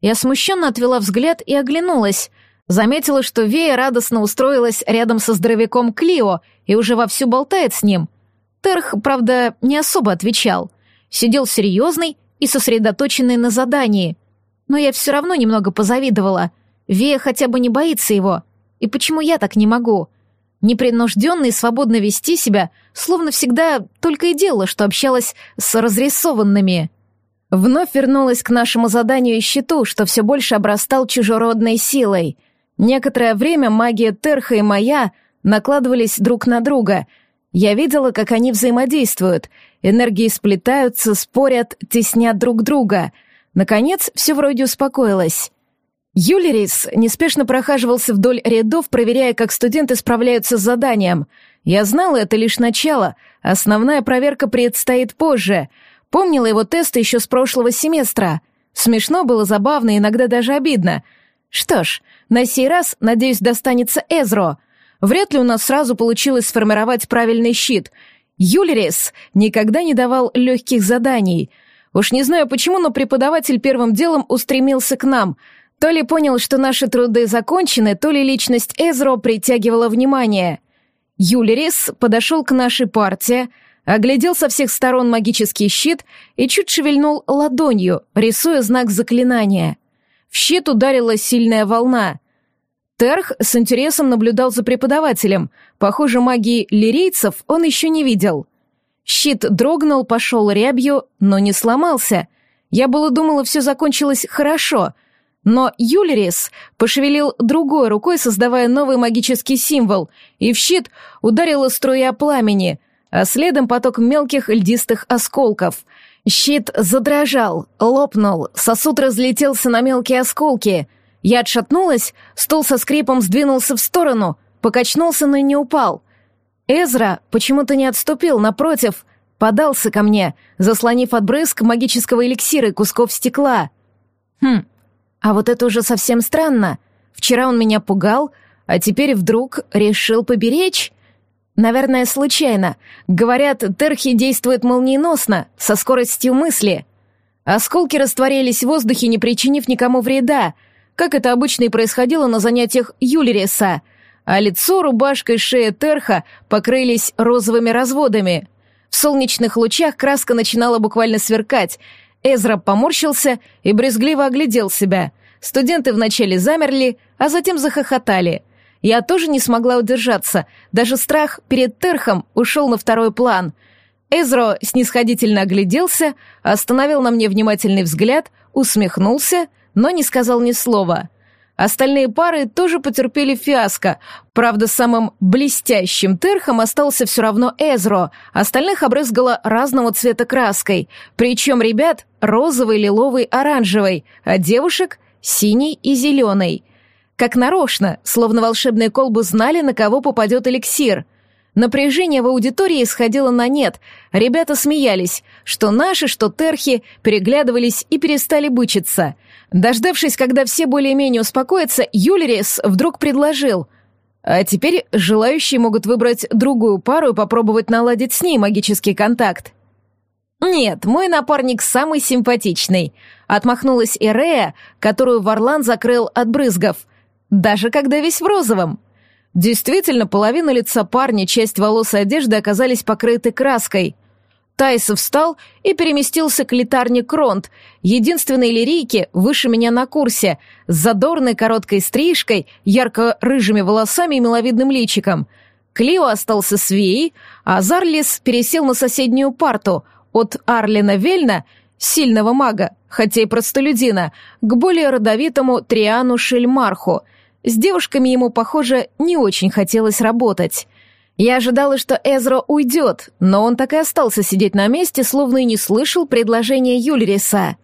Я смущенно отвела взгляд и оглянулась. Заметила, что Вея радостно устроилась рядом со здоровяком Клио и уже вовсю болтает с ним. Терх, правда, не особо отвечал. Сидел серьезный и сосредоточенный на задании — но я все равно немного позавидовала. Вея хотя бы не боится его. И почему я так не могу? Непринужденно и свободно вести себя, словно всегда только и делала, что общалась с разрисованными. Вновь вернулась к нашему заданию и щиту, что все больше обрастал чужеродной силой. Некоторое время магия Терха и моя накладывались друг на друга. Я видела, как они взаимодействуют. Энергии сплетаются, спорят, теснят друг друга — Наконец, все вроде успокоилось. Юлерис неспешно прохаживался вдоль рядов, проверяя, как студенты справляются с заданием. Я знала, это лишь начало, основная проверка предстоит позже. Помнила его тесты еще с прошлого семестра. Смешно было, забавно, иногда даже обидно. Что ж, на сей раз, надеюсь, достанется Эзро. Вряд ли у нас сразу получилось сформировать правильный щит. Юлерис никогда не давал легких заданий — Уж не знаю почему, но преподаватель первым делом устремился к нам. То ли понял, что наши труды закончены, то ли личность Эзро притягивала внимание. Юлерис подошел к нашей партии, оглядел со всех сторон магический щит и чуть шевельнул ладонью, рисуя знак заклинания. В щит ударила сильная волна. Терх с интересом наблюдал за преподавателем. Похоже, магии лирейцев он еще не видел. Щит дрогнул, пошел рябью, но не сломался. Я было думала, все закончилось хорошо, но Юлерис пошевелил другой рукой, создавая новый магический символ, и в щит ударила струя пламени, а следом поток мелких льдистых осколков. Щит задрожал, лопнул, сосуд разлетелся на мелкие осколки — я отшатнулась, стол со скрипом сдвинулся в сторону, покачнулся, но не упал. Эзра почему-то не отступил, напротив, подался ко мне, заслонив от брызг магического эликсира и кусков стекла. Хм, а вот это уже совсем странно. Вчера он меня пугал, а теперь вдруг решил поберечь? Наверное, случайно. Говорят, Терхи действует молниеносно, со скоростью мысли. Осколки растворились в воздухе, не причинив никому вреда, как это обычно и происходило на занятиях Юлериса, а лицо, рубашка и шея Терха покрылись розовыми разводами. В солнечных лучах краска начинала буквально сверкать. Эзра поморщился и брезгливо оглядел себя. Студенты вначале замерли, а затем захохотали. Я тоже не смогла удержаться, даже страх перед Терхом ушел на второй план. Эзро снисходительно огляделся, остановил на мне внимательный взгляд, усмехнулся — но не сказал ни слова. Остальные пары тоже потерпели фиаско. Правда, самым блестящим терхом остался все равно Эзро, остальных обрызгало разного цвета краской, причем ребят розовый, лиловый, оранжевый, а девушек — синий и зеленый. Как нарочно, словно волшебные колбы знали, на кого попадет эликсир. Напряжение в аудитории исходило на нет. Ребята смеялись, что наши, что терхи, переглядывались и перестали бычиться. Дождавшись, когда все более-менее успокоятся, Юлерис вдруг предложил. А теперь желающие могут выбрать другую пару и попробовать наладить с ней магический контакт. «Нет, мой напарник самый симпатичный», — отмахнулась Ирея, которую Варлан закрыл от брызгов, даже когда весь в розовом. Действительно, половина лица парня, часть волос и одежды оказались покрыты краской. Тайс встал и переместился к литарне Кронт, единственной лирийке выше меня на курсе, с задорной короткой стрижкой, ярко-рыжими волосами и миловидным личиком. Клио остался с Вией, а Зарлис пересел на соседнюю парту от Арлина Вельна, сильного мага, хотя и простолюдина, к более родовитому Триану Шельмарху — с девушками ему, похоже, не очень хотелось работать. Я ожидала, что Эзро уйдет, но он так и остался сидеть на месте, словно и не слышал предложения Юльриса.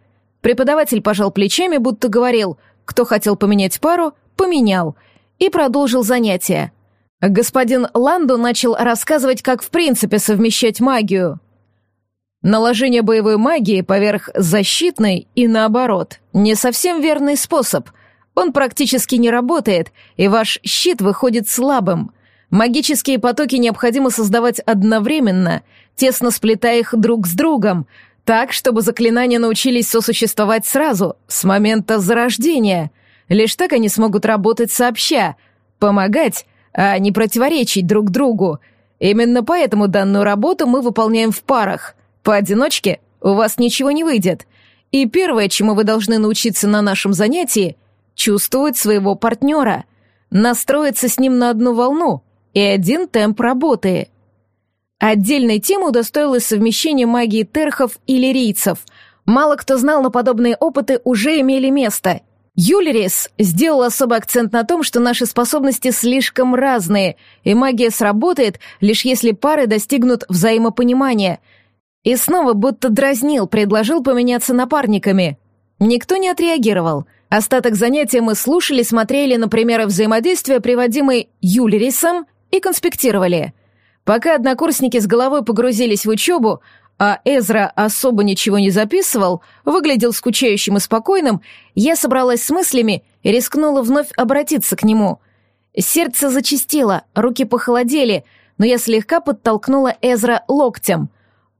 Преподаватель пожал плечами, будто говорил, кто хотел поменять пару, поменял, и продолжил занятие. Господин Ланду начал рассказывать, как в принципе совмещать магию. Наложение боевой магии поверх защитной и наоборот, не совсем верный способ — он практически не работает, и ваш щит выходит слабым. Магические потоки необходимо создавать одновременно, тесно сплетая их друг с другом, так, чтобы заклинания научились сосуществовать сразу, с момента зарождения. Лишь так они смогут работать сообща, помогать, а не противоречить друг другу. Именно поэтому данную работу мы выполняем в парах. Поодиночке у вас ничего не выйдет. И первое, чему вы должны научиться на нашем занятии — чувствовать своего партнера, настроиться с ним на одну волну и один темп работы. Отдельной темы удостоилось совмещение магии терхов и лирийцев. Мало кто знал, но подобные опыты уже имели место. Юлерис сделал особый акцент на том, что наши способности слишком разные, и магия сработает, лишь если пары достигнут взаимопонимания. И снова будто дразнил, предложил поменяться напарниками. Никто не отреагировал — Остаток занятия мы слушали, смотрели на примеры взаимодействия, приводимые Юлерисом, и конспектировали. Пока однокурсники с головой погрузились в учебу, а Эзра особо ничего не записывал, выглядел скучающим и спокойным, я собралась с мыслями и рискнула вновь обратиться к нему. Сердце зачастило, руки похолодели, но я слегка подтолкнула Эзра локтем.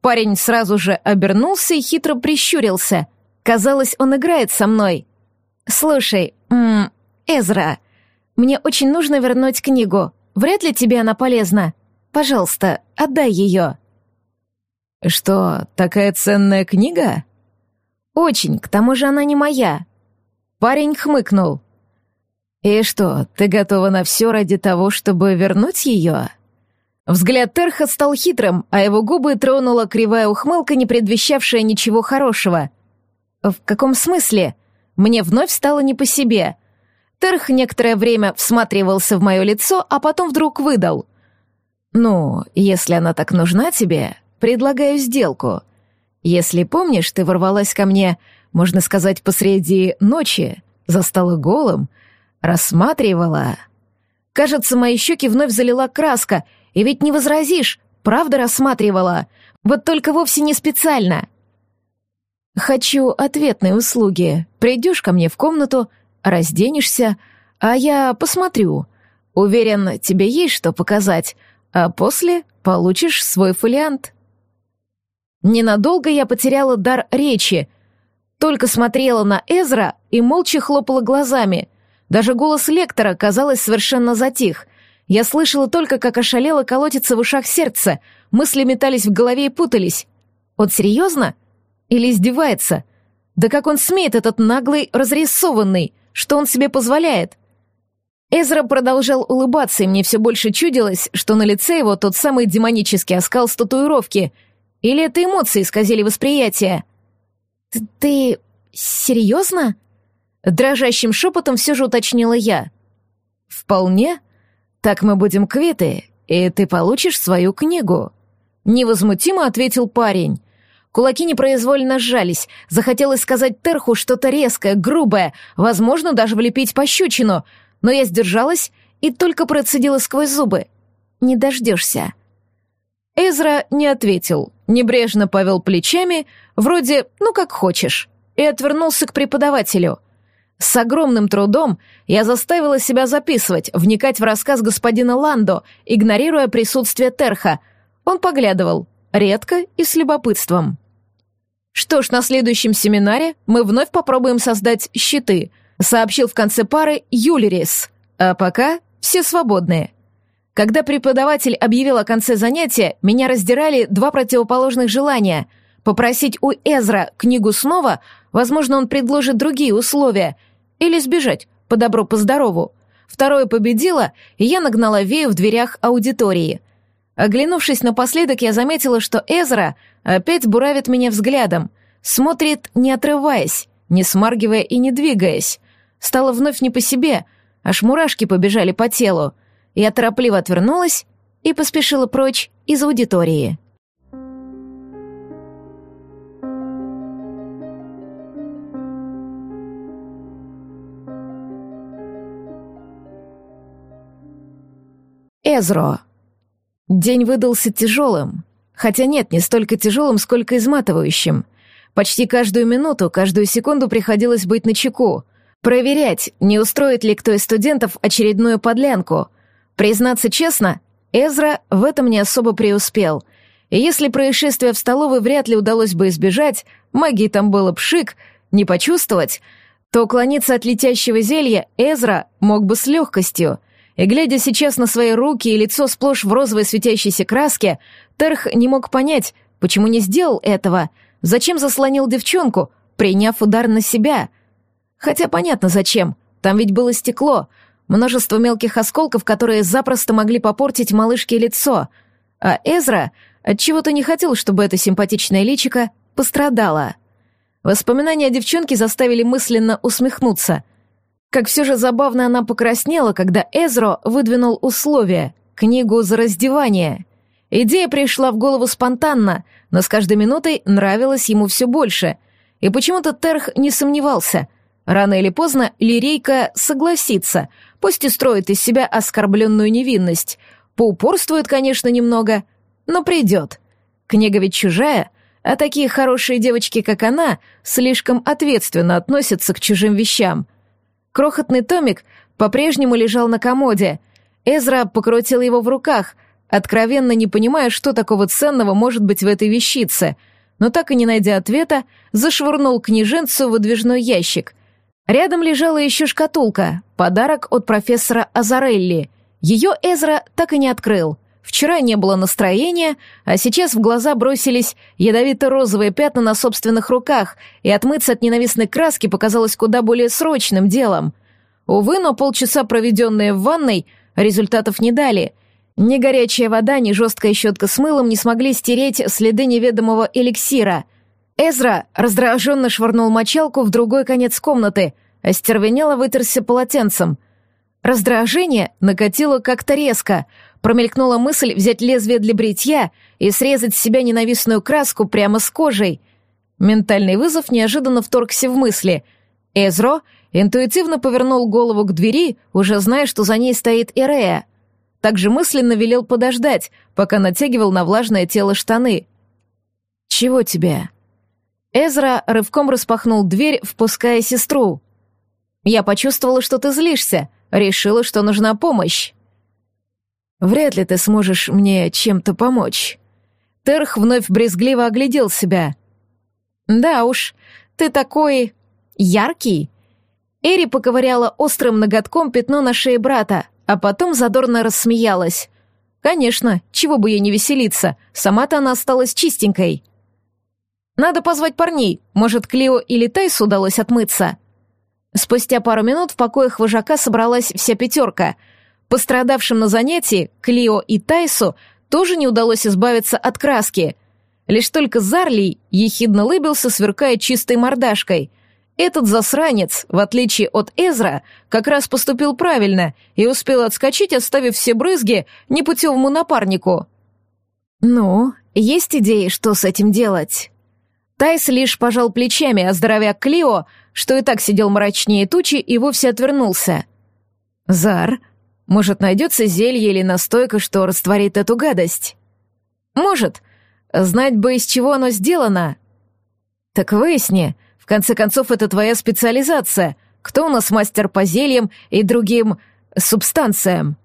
Парень сразу же обернулся и хитро прищурился. Казалось, он играет со мной — «Слушай, м Эзра, мне очень нужно вернуть книгу. Вряд ли тебе она полезна. Пожалуйста, отдай ее». «Что, такая ценная книга?» «Очень, к тому же она не моя». Парень хмыкнул. «И что, ты готова на все ради того, чтобы вернуть ее?» Взгляд Терха стал хитрым, а его губы тронула кривая ухмылка, не предвещавшая ничего хорошего. «В каком смысле?» Мне вновь стало не по себе. Терх некоторое время всматривался в мое лицо, а потом вдруг выдал. «Ну, если она так нужна тебе, предлагаю сделку. Если помнишь, ты ворвалась ко мне, можно сказать, посреди ночи, застала голым, рассматривала...» Кажется, мои щеки вновь залила краска, и ведь не возразишь, правда рассматривала. Вот только вовсе не специально. «Хочу ответной услуги. Придешь ко мне в комнату, разденешься, а я посмотрю. Уверен, тебе есть что показать, а после получишь свой фолиант». Ненадолго я потеряла дар речи, только смотрела на Эзра и молча хлопала глазами. Даже голос лектора, казалось, совершенно затих. Я слышала только, как ошалело колотится в ушах сердце, мысли метались в голове и путались. Он серьезно? Или издевается? Да как он смеет, этот наглый, разрисованный? Что он себе позволяет? Эзра продолжал улыбаться, и мне все больше чудилось, что на лице его тот самый демонический оскал с татуировки. Или это эмоции исказили восприятие? «Ты, серьезно?» Дрожащим шепотом все же уточнила я. «Вполне. Так мы будем квиты, и ты получишь свою книгу». Невозмутимо ответил парень. Кулаки непроизвольно сжались. Захотелось сказать Терху что-то резкое, грубое, возможно, даже влепить пощечину. Но я сдержалась и только процедила сквозь зубы. «Не дождешься». Эзра не ответил, небрежно повел плечами, вроде «ну как хочешь», и отвернулся к преподавателю. С огромным трудом я заставила себя записывать, вникать в рассказ господина Ландо, игнорируя присутствие Терха. Он поглядывал, редко и с любопытством. «Что ж, на следующем семинаре мы вновь попробуем создать щиты», сообщил в конце пары Юлерис. «А пока все свободные». Когда преподаватель объявил о конце занятия, меня раздирали два противоположных желания — попросить у Эзра книгу снова, возможно, он предложит другие условия, или сбежать, по добру, по здорову. Второе победило, и я нагнала Вею в дверях аудитории. Оглянувшись напоследок, я заметила, что Эзра опять буравит меня взглядом, смотрит, не отрываясь, не смаргивая и не двигаясь. Стало вновь не по себе, аж мурашки побежали по телу. Я торопливо отвернулась и поспешила прочь из аудитории. Эзро. День выдался тяжелым. Хотя нет, не столько тяжелым, сколько изматывающим. Почти каждую минуту, каждую секунду приходилось быть начеку. Проверять, не устроит ли кто из студентов очередную подлянку. Признаться честно, Эзра в этом не особо преуспел. И если происшествие в столовой вряд ли удалось бы избежать, магии там было пшик, не почувствовать, то уклониться от летящего зелья Эзра мог бы с легкостью — и, глядя сейчас на свои руки и лицо сплошь в розовой светящейся краске, Терх не мог понять, почему не сделал этого, зачем заслонил девчонку, приняв удар на себя. Хотя понятно зачем, там ведь было стекло, множество мелких осколков, которые запросто могли попортить малышке лицо. А Эзра отчего-то не хотел, чтобы это симпатичное личико пострадало. Воспоминания о девчонке заставили мысленно усмехнуться. Как все же забавно она покраснела, когда Эзро выдвинул условия — книгу за раздевание. Идея пришла в голову спонтанно, но с каждой минутой нравилась ему все больше. И почему-то Терх не сомневался. Рано или поздно Лирейка согласится, пусть и строит из себя оскорбленную невинность. Поупорствует, конечно, немного, но придет. Книга ведь чужая, а такие хорошие девочки, как она, слишком ответственно относятся к чужим вещам — Крохотный томик по-прежнему лежал на комоде. Эзра покрутил его в руках, откровенно не понимая, что такого ценного может быть в этой вещице, но так и не найдя ответа, зашвырнул княженцу в выдвижной ящик. Рядом лежала еще шкатулка, подарок от профессора Азарелли. Ее Эзра так и не открыл. Вчера не было настроения, а сейчас в глаза бросились ядовито-розовые пятна на собственных руках, и отмыться от ненавистной краски показалось куда более срочным делом. Увы, но полчаса, проведенные в ванной, результатов не дали. Ни горячая вода, ни жесткая щетка с мылом не смогли стереть следы неведомого эликсира — Эзра раздраженно швырнул мочалку в другой конец комнаты, остервенело вытерся полотенцем. Раздражение накатило как-то резко. Промелькнула мысль взять лезвие для бритья и срезать с себя ненавистную краску прямо с кожей. Ментальный вызов неожиданно вторгся в мысли. Эзро интуитивно повернул голову к двери, уже зная, что за ней стоит Ирея. Также мысленно велел подождать, пока натягивал на влажное тело штаны. «Чего тебе?» Эзра рывком распахнул дверь, впуская сестру. «Я почувствовала, что ты злишься. Решила, что нужна помощь». «Вряд ли ты сможешь мне чем-то помочь». Терх вновь брезгливо оглядел себя. «Да уж, ты такой... яркий». Эри поковыряла острым ноготком пятно на шее брата, а потом задорно рассмеялась. «Конечно, чего бы ей не веселиться, сама-то она осталась чистенькой». Надо позвать парней. Может, Клио или Тайс удалось отмыться?» Спустя пару минут в покоях вожака собралась вся пятерка. Пострадавшим на занятии Клио и Тайсу тоже не удалось избавиться от краски. Лишь только Зарлий ехидно лыбился, сверкая чистой мордашкой. Этот засранец, в отличие от Эзра, как раз поступил правильно и успел отскочить, оставив все брызги непутевому напарнику. «Ну, есть идеи, что с этим делать?» Тайс лишь пожал плечами, а Клио, что и так сидел мрачнее тучи, и вовсе отвернулся. «Зар, может, найдется зелье или настойка, что растворит эту гадость?» «Может. Знать бы, из чего оно сделано». «Так выясни. В конце концов, это твоя специализация. Кто у нас мастер по зельям и другим субстанциям?»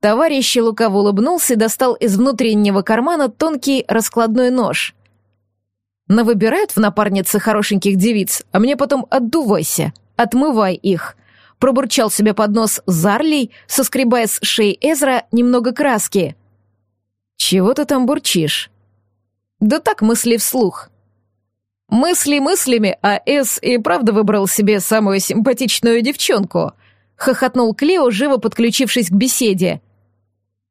Товарищ лукаво улыбнулся и достал из внутреннего кармана тонкий раскладной нож — Навыбирают в напарнице хорошеньких девиц, а мне потом отдувайся, отмывай их. Пробурчал себе под нос Зарлей, соскребая с шеи Эзра немного краски. «Чего ты там бурчишь?» «Да так мысли вслух». «Мысли мыслями, а Эс и правда выбрал себе самую симпатичную девчонку», — хохотнул Клео, живо подключившись к беседе.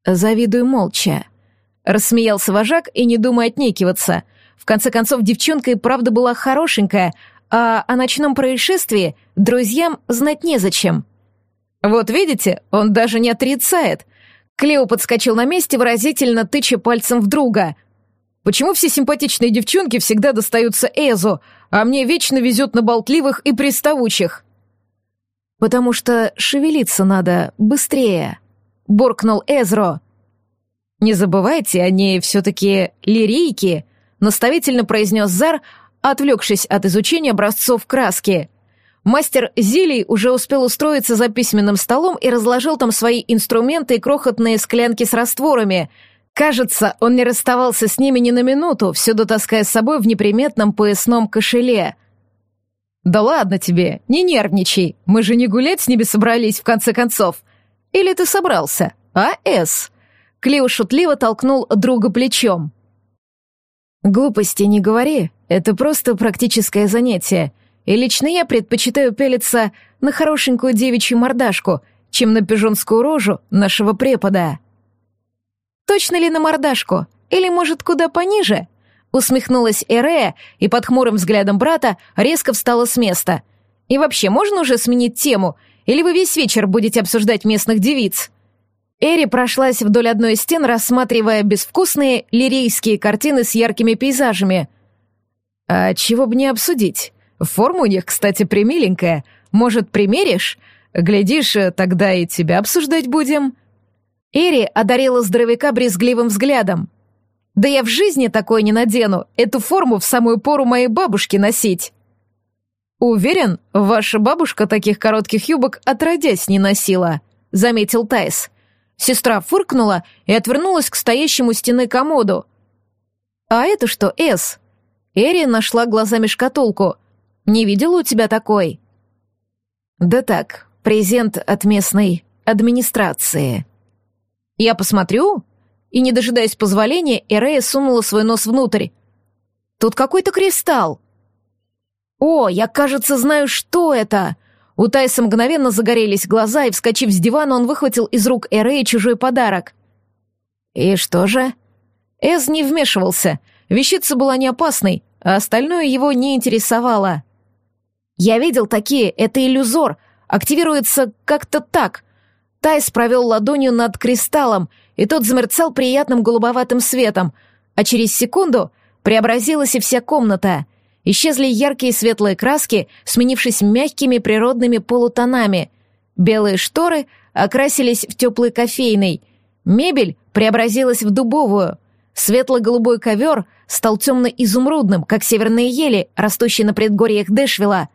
«Завидую молча», — рассмеялся вожак и не думая отнекиваться — в конце концов, девчонка и правда была хорошенькая, а о ночном происшествии друзьям знать незачем. «Вот видите, он даже не отрицает». Клео подскочил на месте, выразительно тыча пальцем в друга. «Почему все симпатичные девчонки всегда достаются Эзу, а мне вечно везет на болтливых и приставучих?» «Потому что шевелиться надо быстрее», — буркнул Эзро. «Не забывайте, они все-таки лирийки», наставительно произнес Зар, отвлекшись от изучения образцов краски. Мастер Зилий уже успел устроиться за письменным столом и разложил там свои инструменты и крохотные склянки с растворами. Кажется, он не расставался с ними ни на минуту, всюду таская с собой в неприметном поясном кошеле. «Да ладно тебе, не нервничай, мы же не гулять с ними собрались, в конце концов. Или ты собрался, а, Эс?» Клио шутливо толкнул друга плечом. «Глупости не говори, это просто практическое занятие, и лично я предпочитаю пелиться на хорошенькую девичью мордашку, чем на пижонскую рожу нашего препода». «Точно ли на мордашку? Или, может, куда пониже?» Усмехнулась Эрея и под хмурым взглядом брата резко встала с места. «И вообще, можно уже сменить тему? Или вы весь вечер будете обсуждать местных девиц?» Эри прошлась вдоль одной из стен, рассматривая безвкусные лирейские картины с яркими пейзажами. «А чего бы не обсудить? Форма у них, кстати, примиленькая. Может, примеришь? Глядишь, тогда и тебя обсуждать будем». Эри одарила здоровяка брезгливым взглядом. «Да я в жизни такое не надену, эту форму в самую пору моей бабушки носить». «Уверен, ваша бабушка таких коротких юбок отродясь не носила», — заметил Тайс. Сестра фыркнула и отвернулась к стоящему стены комоду. «А это что, Эс?» Эри нашла глазами шкатулку. «Не видела у тебя такой?» Да так, презент от местной администрации. Я посмотрю, и, не дожидаясь позволения, Эрея сунула свой нос внутрь. Тут какой-то кристалл. О, я, кажется, знаю, что это. У Тайса мгновенно загорелись глаза, и, вскочив с дивана, он выхватил из рук Эрея чужой подарок. И что же? Эз не вмешивался. Вещица была не опасной, а остальное его не интересовало. Я видел такие, это иллюзор, активируется как-то так. Тайс провел ладонью над кристаллом, и тот замерцал приятным голубоватым светом, а через секунду преобразилась и вся комната. Исчезли яркие светлые краски, сменившись мягкими природными полутонами. Белые шторы окрасились в теплый кофейный. Мебель преобразилась в дубовую. Светло-голубой ковер стал темно-изумрудным, как северные ели, растущие на предгорьях Дэшвилла.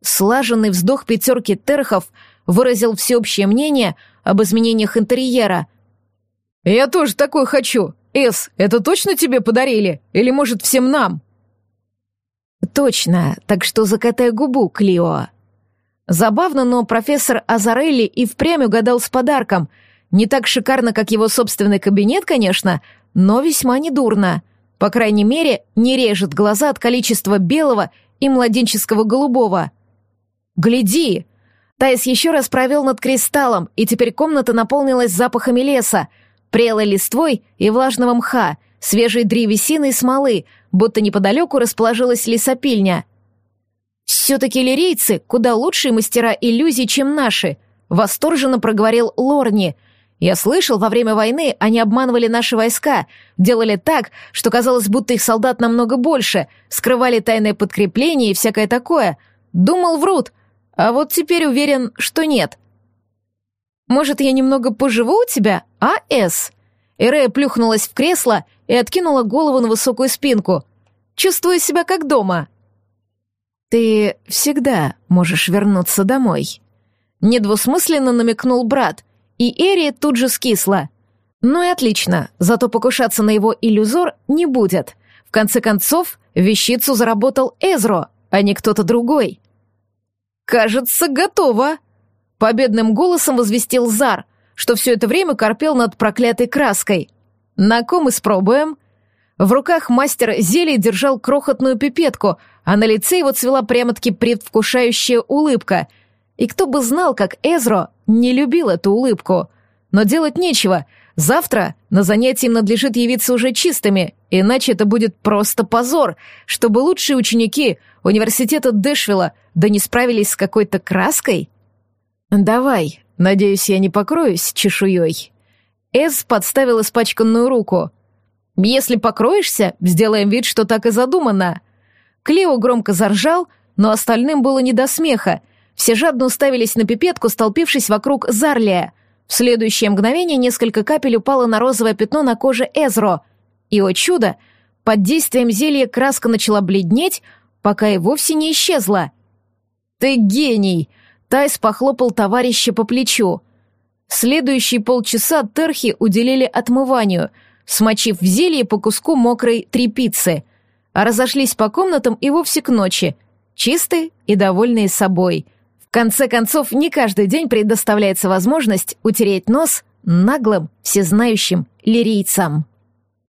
Слаженный вздох пятерки терхов выразил всеобщее мнение об изменениях интерьера. «Я тоже такой хочу. Эс, это точно тебе подарили? Или, может, всем нам?» «Точно, так что закатай губу, Клио». Забавно, но профессор Азарелли и впрямь угадал с подарком. Не так шикарно, как его собственный кабинет, конечно, но весьма недурно. По крайней мере, не режет глаза от количества белого и младенческого голубого. «Гляди!» Тайс еще раз провел над кристаллом, и теперь комната наполнилась запахами леса, прелой листвой и влажного мха, свежей древесины и смолы, будто неподалеку расположилась лесопильня. «Все-таки лирейцы куда лучшие мастера иллюзий, чем наши», — восторженно проговорил Лорни. «Я слышал, во время войны они обманывали наши войска, делали так, что казалось, будто их солдат намного больше, скрывали тайное подкрепление и всякое такое. Думал, врут, а вот теперь уверен, что нет». «Может, я немного поживу у тебя, а, Эс?» Эрея плюхнулась в кресло и откинула голову на высокую спинку. «Чувствую себя как дома». «Ты всегда можешь вернуться домой», — недвусмысленно намекнул брат, и Эри тут же скисла. «Ну и отлично, зато покушаться на его иллюзор не будет. В конце концов, вещицу заработал Эзро, а не кто-то другой». «Кажется, готово», — победным голосом возвестил Зар, что все это время корпел над проклятой краской. «На ком испробуем?» В руках мастер зелий держал крохотную пипетку, а на лице его цвела прямо-таки предвкушающая улыбка. И кто бы знал, как Эзро не любил эту улыбку. Но делать нечего. Завтра на занятии им надлежит явиться уже чистыми, иначе это будет просто позор, чтобы лучшие ученики университета Дэшвилла да не справились с какой-то краской. «Давай, надеюсь, я не покроюсь чешуей». Эз подставил испачканную руку. Если покроешься, сделаем вид, что так и задумано». Клео громко заржал, но остальным было не до смеха. Все жадно уставились на пипетку, столпившись вокруг Зарлия. В следующее мгновение несколько капель упало на розовое пятно на коже Эзро. И, о чудо, под действием зелья краска начала бледнеть, пока и вовсе не исчезла. «Ты гений!» — Тайс похлопал товарища по плечу. Следующие полчаса терхи уделили отмыванию — смочив в зелье по куску мокрой трепицы, а разошлись по комнатам и вовсе к ночи, чистые и довольные собой. В конце концов, не каждый день предоставляется возможность утереть нос наглым, всезнающим лирийцам.